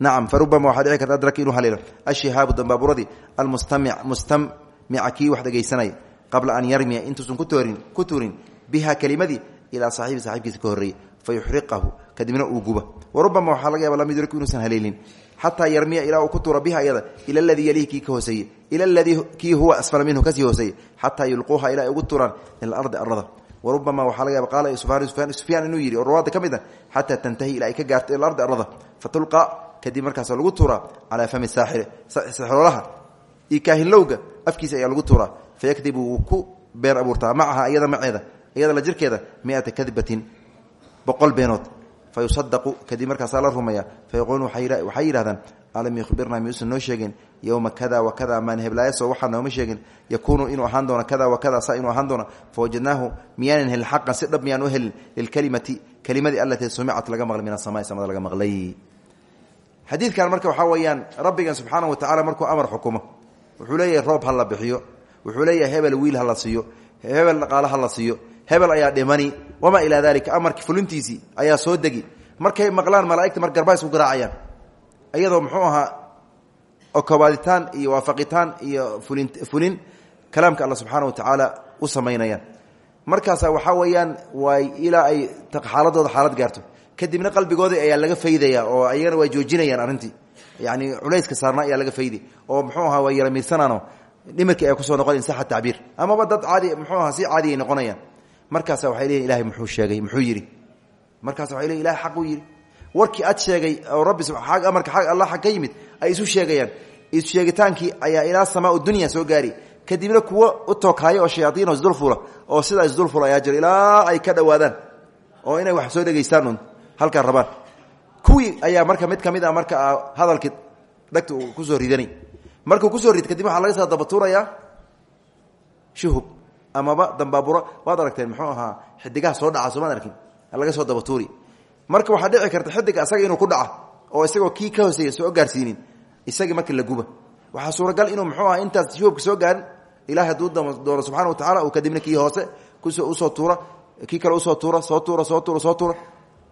Nacam fa rubama waxaa dhici karta adraka inuu haleelo. Ashihaabu dambaaburadii almustamic mustamica kii wax dhegaysanaya qabla an yarmiya intuusan kutoorin ku tuurin biha kelimadii ilaa saaxibi saxibkiisa ka horreeyey fa yuxriqahu kadibna uu guba. Wa rubama waxaa laga yaba lam yudriku inuusan haleelin. Xataa yarmiya ilaa uu ku tuura biha iyada ila aladii yalihi kii ka hooseeye ila aladii kii huwa asfala minhu ka sii hooseeye xataa yulquuha ilaa ay ugu tuuraan ila alardi arada wa rubama waxaa laga yaba qaala sufyaan inuu yidhi oo rawaada ka mid a xataa tantahi ilaa ay ka gaarto ila ardi arada fatulqa kadib markaas lagu tuuraa calaa fami saaxiri sixroolaha iyo kaahinlowga afkiisa ayaa lagu tuuraa fayakdibu wuu ku been abuurtaa macaha iyada maceeda iyada la jirkeeda miata kadbatin boqol beenood fa yusadaqu kadib markaasaa la rumeeya fa yaquuluun waxay yidhahdaan alam yukhbirnaa miyuusan noo sheegin yowma kada wa kada maan heblaayaso waxaa nooma sheegin yakuunu inuu ahaan doono kada wa kada saa inuu ahaan doono fawajadnaahu miyaanan helin xaqan si dhab miyaan u helin lilkelimati kelimadii allatii laga maqlay min asamai samada laga maqlay. Xadiidkan marka waxaa weeyaan rabbigan subxaana wa tacala markuu amar xukumo wuxuu roob ha la bixiyo wuxuu hebel wiil ha la siiyo hebel dhaqaale ha la siiyo hebel ayaa dhimani wamaa ilaa dalika amarki fulintiisii ayaa soo degi. Markay maqlaan malaaigta mar garba isku garaacayaan. Iyadoo muxuu ahaa okobaaditaan iyo waafaqitaan iyo fulin fulin kalaamka alla subxaana wa tacaala u samaynayaan. Markaasa waxaa weeyaan waay ilaa ay xaaladooda xaalad gaarto. Kadibna qalbigoodii ayaa laga faydaya oo ayagana waa joojinayaan arrintii. Yani culayska saarnaa ayaa laga faydi oo muxuu ahaa waa yara miirsanaano dhimirkii ay ku soo noqon insaxa tacbiir. Amaba dad caadi muxuu aha si caadi ay noqonayaan markaasa waxay leeyihiin ilahay muxuu sheegay muxuu yidhi. Markaasa waxay leeyihiin ilahay xaquu yidhi. Warkii ad sheegay oo rabbi amarka allah xag ka yimid ay isu sheegayaan. Isu sheegitaankii ayaa ilaa samaa dunya soo gaari kadibna kuwo u tookaayo oo shayaaiino isdulfula oo sidaa isdulfula ayaa jira ilaa ay ka dhowaadaan oo inay wax soo dhegaystaan un halkaa rabaan. Kuwii ayaa marka mid ka mid a marka hadalkii dhagta ku soo ridanay markuu ku soo rid kadib waxaa laga soo dabatuurayaa shuhub amaba dambaaburo. Waad aragteen muxuu ahaa xidigaha soo dhaca soomaad arkin laga soo dabatuuri marka waxaa dhici karta xidiga asaga inuu ku dhaca oo isagoo kii ka hooseeya soo gaarsiinin isagii markii la guba. Waxaa suuragal inuu muxuu aha intaas shuhubka soo gaarin ilahay hadduu doono subxana wa tacala uu kadibna kii hoose ku soo u soo tuura kii kale u soo tuura soo tuura soo tuura soo tuura.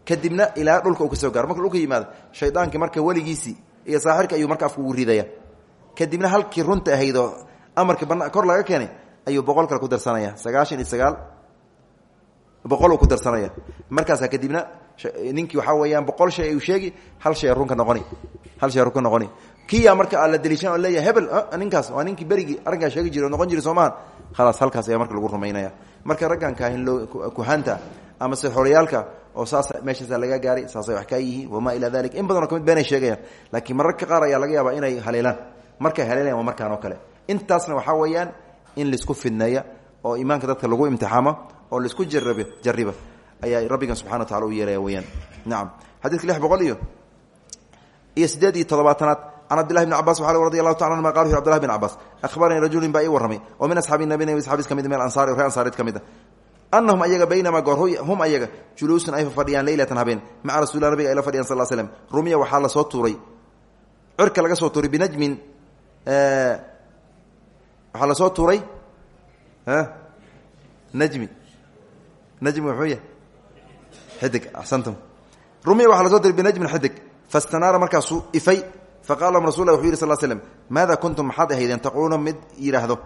Kadibna ilaa dhulka uu ka soo gaaro. Marka dhulka yimaado shaydaankii marka weligiisii iyo saaxirka ayuu marka afka ugu ridaya kadibna halkii runta ahaydoo amarkii bana kor laga keenay ayuu boqol kale ku darsanaya sagaashan iyo sagaal boqol uu ku darsanaya markaasaa kadibna ninkii waxaa weeyaan boqol shay ayuu sheegi hal shay runka noqoni. Hal shay runka noqoni. Kiyaa marka la deliishan oo leeyahay hebel ninkaas waa ninkii berigii arrinkaa sheegi jira oo noqon jiri soo maha khalaas halkaas ayaa marka lagu rumaynaya. Marka raggan kaahinloo kuhanta ama se xoryaalka oo saas meeshaasa laga gaaray saasay wax kaa yihiin wamaa ilaa dalik in badanoo ka mid beenay sheegayaan. Laakiin mararka qaar ayaa laga yaabaa inay haleelaan. Markay haleelayan waa markaan oo kale. Intaasna waxaa weeyaan in la isku fidneeya oo iimaanka dadka lagu imtixaamo oo la isku jarab jariba ayaa rabbigan subxana wa tacala u yeelaya weyaan nacam xadiidka lix boqol iyo iyo sideed iyo toddobaatanaad can cabdillahi bn cabas waa radi allahu taala anuma qal u abdillahi bn cabas ahbaranii rajulin baa ii warramay oo min asxaabi nabi nabi asxaabis ka mid min ansaari ree ansaareed ka mid a anahum ayaga baynamaa goor hum ayaga juluusun ay fadhiyaan leylatan habeen maca rasulilah nabiga ay la fadhiyan sal slm rumiya waxaa la soo tuuray cirka laga soo tuuray binajmin waxaa la soo tuuray? Najmi. Najmi wuxuu yahay xidig axsantum. Rumiya waxaa la soo tuuray binajmin xidig. Fastanaara markaasuu ifay faqala lahum rasul wuxuu yidhi sal kuntum maxaad ahaydeen taquuluuna mid yidhaahdo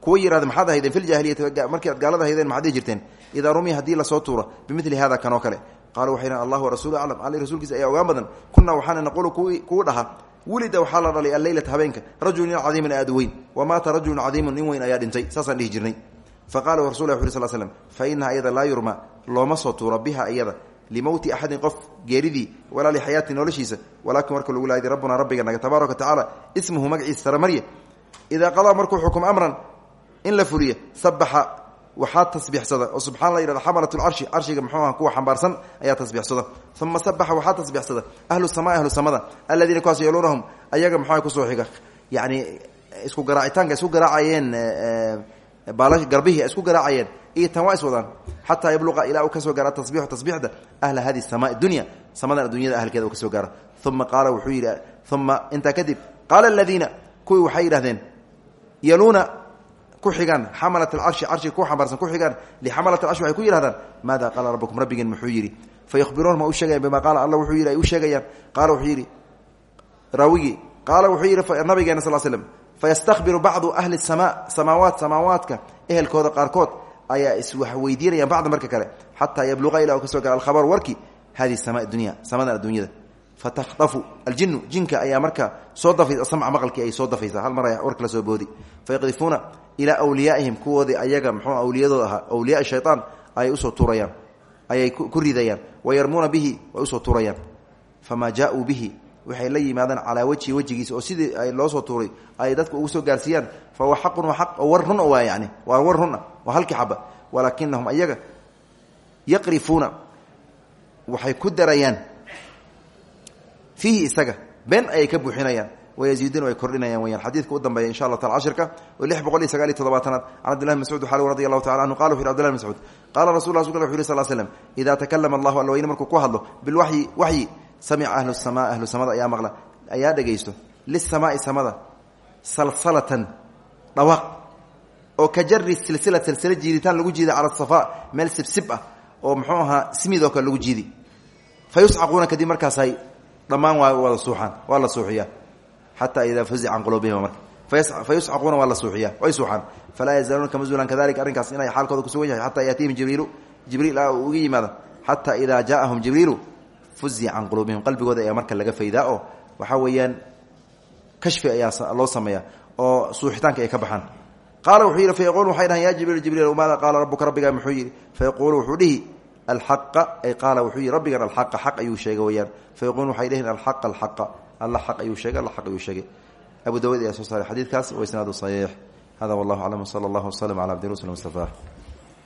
kuwa yihahda maxaad ahaydeen fi ljahiliyati markii aad gaalada ahaydeen maxaad dhihi jirteen? Idaa rumiya haddii la soo tuuro bimili hada kan oo kale. Qaaluu waxay dhahan allah warasulu aclam. Ali rasuulkiisa ayaa ogaan badan kunaa waxaana naqulu kuwu dhaha wulida waxaa la dhalay alleylata habeenka. Rajulun nin cadiimun aad weyn. Wamaata rajulun cadiimun nin weyn ayaa dhintay. Saasaan dhihi jirnay. Faqala rasul wuxu uri sl slm fa inaha iyada laa yurma looma soo tuuro biha iyada. Limowti axadin qof geeridii walaa lixayaati noloshiisa. Walakin marka lagu laayday rabbuna rabbiganaga tabaaraka watacaala ismuhu magaciisa saramarya idaa qadaa markuu xukum amran in la fuliyo sabaxa waxaa tasbiixsada oo subxaan la yidhahda xamalat lcarshi carshiga muxuu aha kuwa xambaarsan ayaa tasbiixsada uma sabaxa waxaa tasbiixsada ahlu samai ahlu samada aladiina kuwaas yaluunahum ayaga muxuuha ku soo xiga. Yani isku garaacitaanka isku garaacayeen garbihii isku garaacayeen iyo tan waa is yabluqa ilaa uu ka soo gaara tasbiixda ahla hadi samaa dunya samadan addunyada ahlkeeda uu ka soo gaara. Uma wuxuu yidhi uma intaa kadib qaala aladiina kuwii waxay yidhahdeen yaluuna ku xigaan xamalat alcarshi carshiga ku xambaarsan ku xigaan lixamalat alcarshi waxay ku yihahdaan maada qaala rabbukum rabbigeen? Muxuu yidhi. Fayuhbiruuna ma u sheegayan bima qaala alla wuxuu yidhi ay u sheegayaan. Qaala wuxuu yidhi raawigii qaala wuxuu yidhi nabigeena sal slm fayastakbiru bacdu ahli samaa samaawaat samaawaadka ehelkooda qaarkood ayaa iswax weydiinayaan bacda marka kale xataa yabluqa ilaa u ka soo gara alkhabar warki hadi sama dunya samadan adduunyada fatahdafu aljinu jinka ayaa marka soo dafaysa samca maqalkii ay soo dafaysa. Hal mar ay warka la soo boodi. Fayaqdifuuna ilaa wliyaa'ihim kuwoodii ayaga muxuu awliyadooda ahaa awliyaa shaytaan ayay u soo tuurayaan. Ayay ku ridayaan. Wayarmuuna bihi way u soo tuurayaan. Famaa jaauu bihi waxay la yimaadaan calaa wejhi wejigiisa oo sidii ay loo soo tuuray ay dadka ugu soo gaarsiiyaan fa huwa xaqun waa aq oo war run waa yani waa war runa waa halkii ayaga yaqrifuuna waxay ku darayaan fiihi isaga been ayay ka buuxinayaan wayaziiduuna way kordhinayaan weyaan xadiidka u dambeeya insha allah taala cashirka oo lix boqol iyo sagaal iyo toddobaatanaad can abdillahi bn mascuud xaal radi allahu tacala anhu qala wuxu yhi abdillahi bn mascuud qaala rasul la wuxu yhi sal slm idaa takalama allahu alla weyne markuu ku hadlo bilwaxyi waxyi samica ahlu samaa ahlu samada ayaa maqla ayaa dhegaysto lisamaai samada salsalatan dhawaaq oo ka jari silsila silsila jiiditaan lagu jiida cala safa meel sibsib ah oo muxuu ahaa simidoo kale lagu jiidi. Fa yuscaquuna kadib markaasay dhammaan waa wada suuxaan waa la suuxiyaa. Xataa idaa fuzica can quluubihima marka. Fa yuscaquuna waa la suuxiyaa way suuxaan falaa yazaaluuna kama zuulaan kadalika arrinkaas inay xaalkooda kusugan yahay xataa yaatihim jibriilu jibriil a uga yimaada. Xataa idaa jaaahum jibriilu fuzica can quluubihim qalbigooda ayaa marka laga faydaa oo waxaa weeyaan kashfi ayaa loo sameeya oo suuxitaanka ay ka baxaan. Qaala wuxuu yidhi fayaquulu waxay dhahan ya jibriil jibriil maada qaala rabbuka rabbigaa muxuu yidhi fayaquulu wuxuu dhihi alxaqa ay qaala wuxuu yidhi rabbigan alxaqa xaq ayuu sheegay weyaan fayaquulu waxay dhihin alxaqa alxaqa alla xaq ayuu sheegay alla xaq ayuu sheegay. Abu dawud ayaa soo saaray xadiidkaas wa isnaadu saxiix. Hada wallahu aclam wsala allahu waslm cala abdi rasul mustafa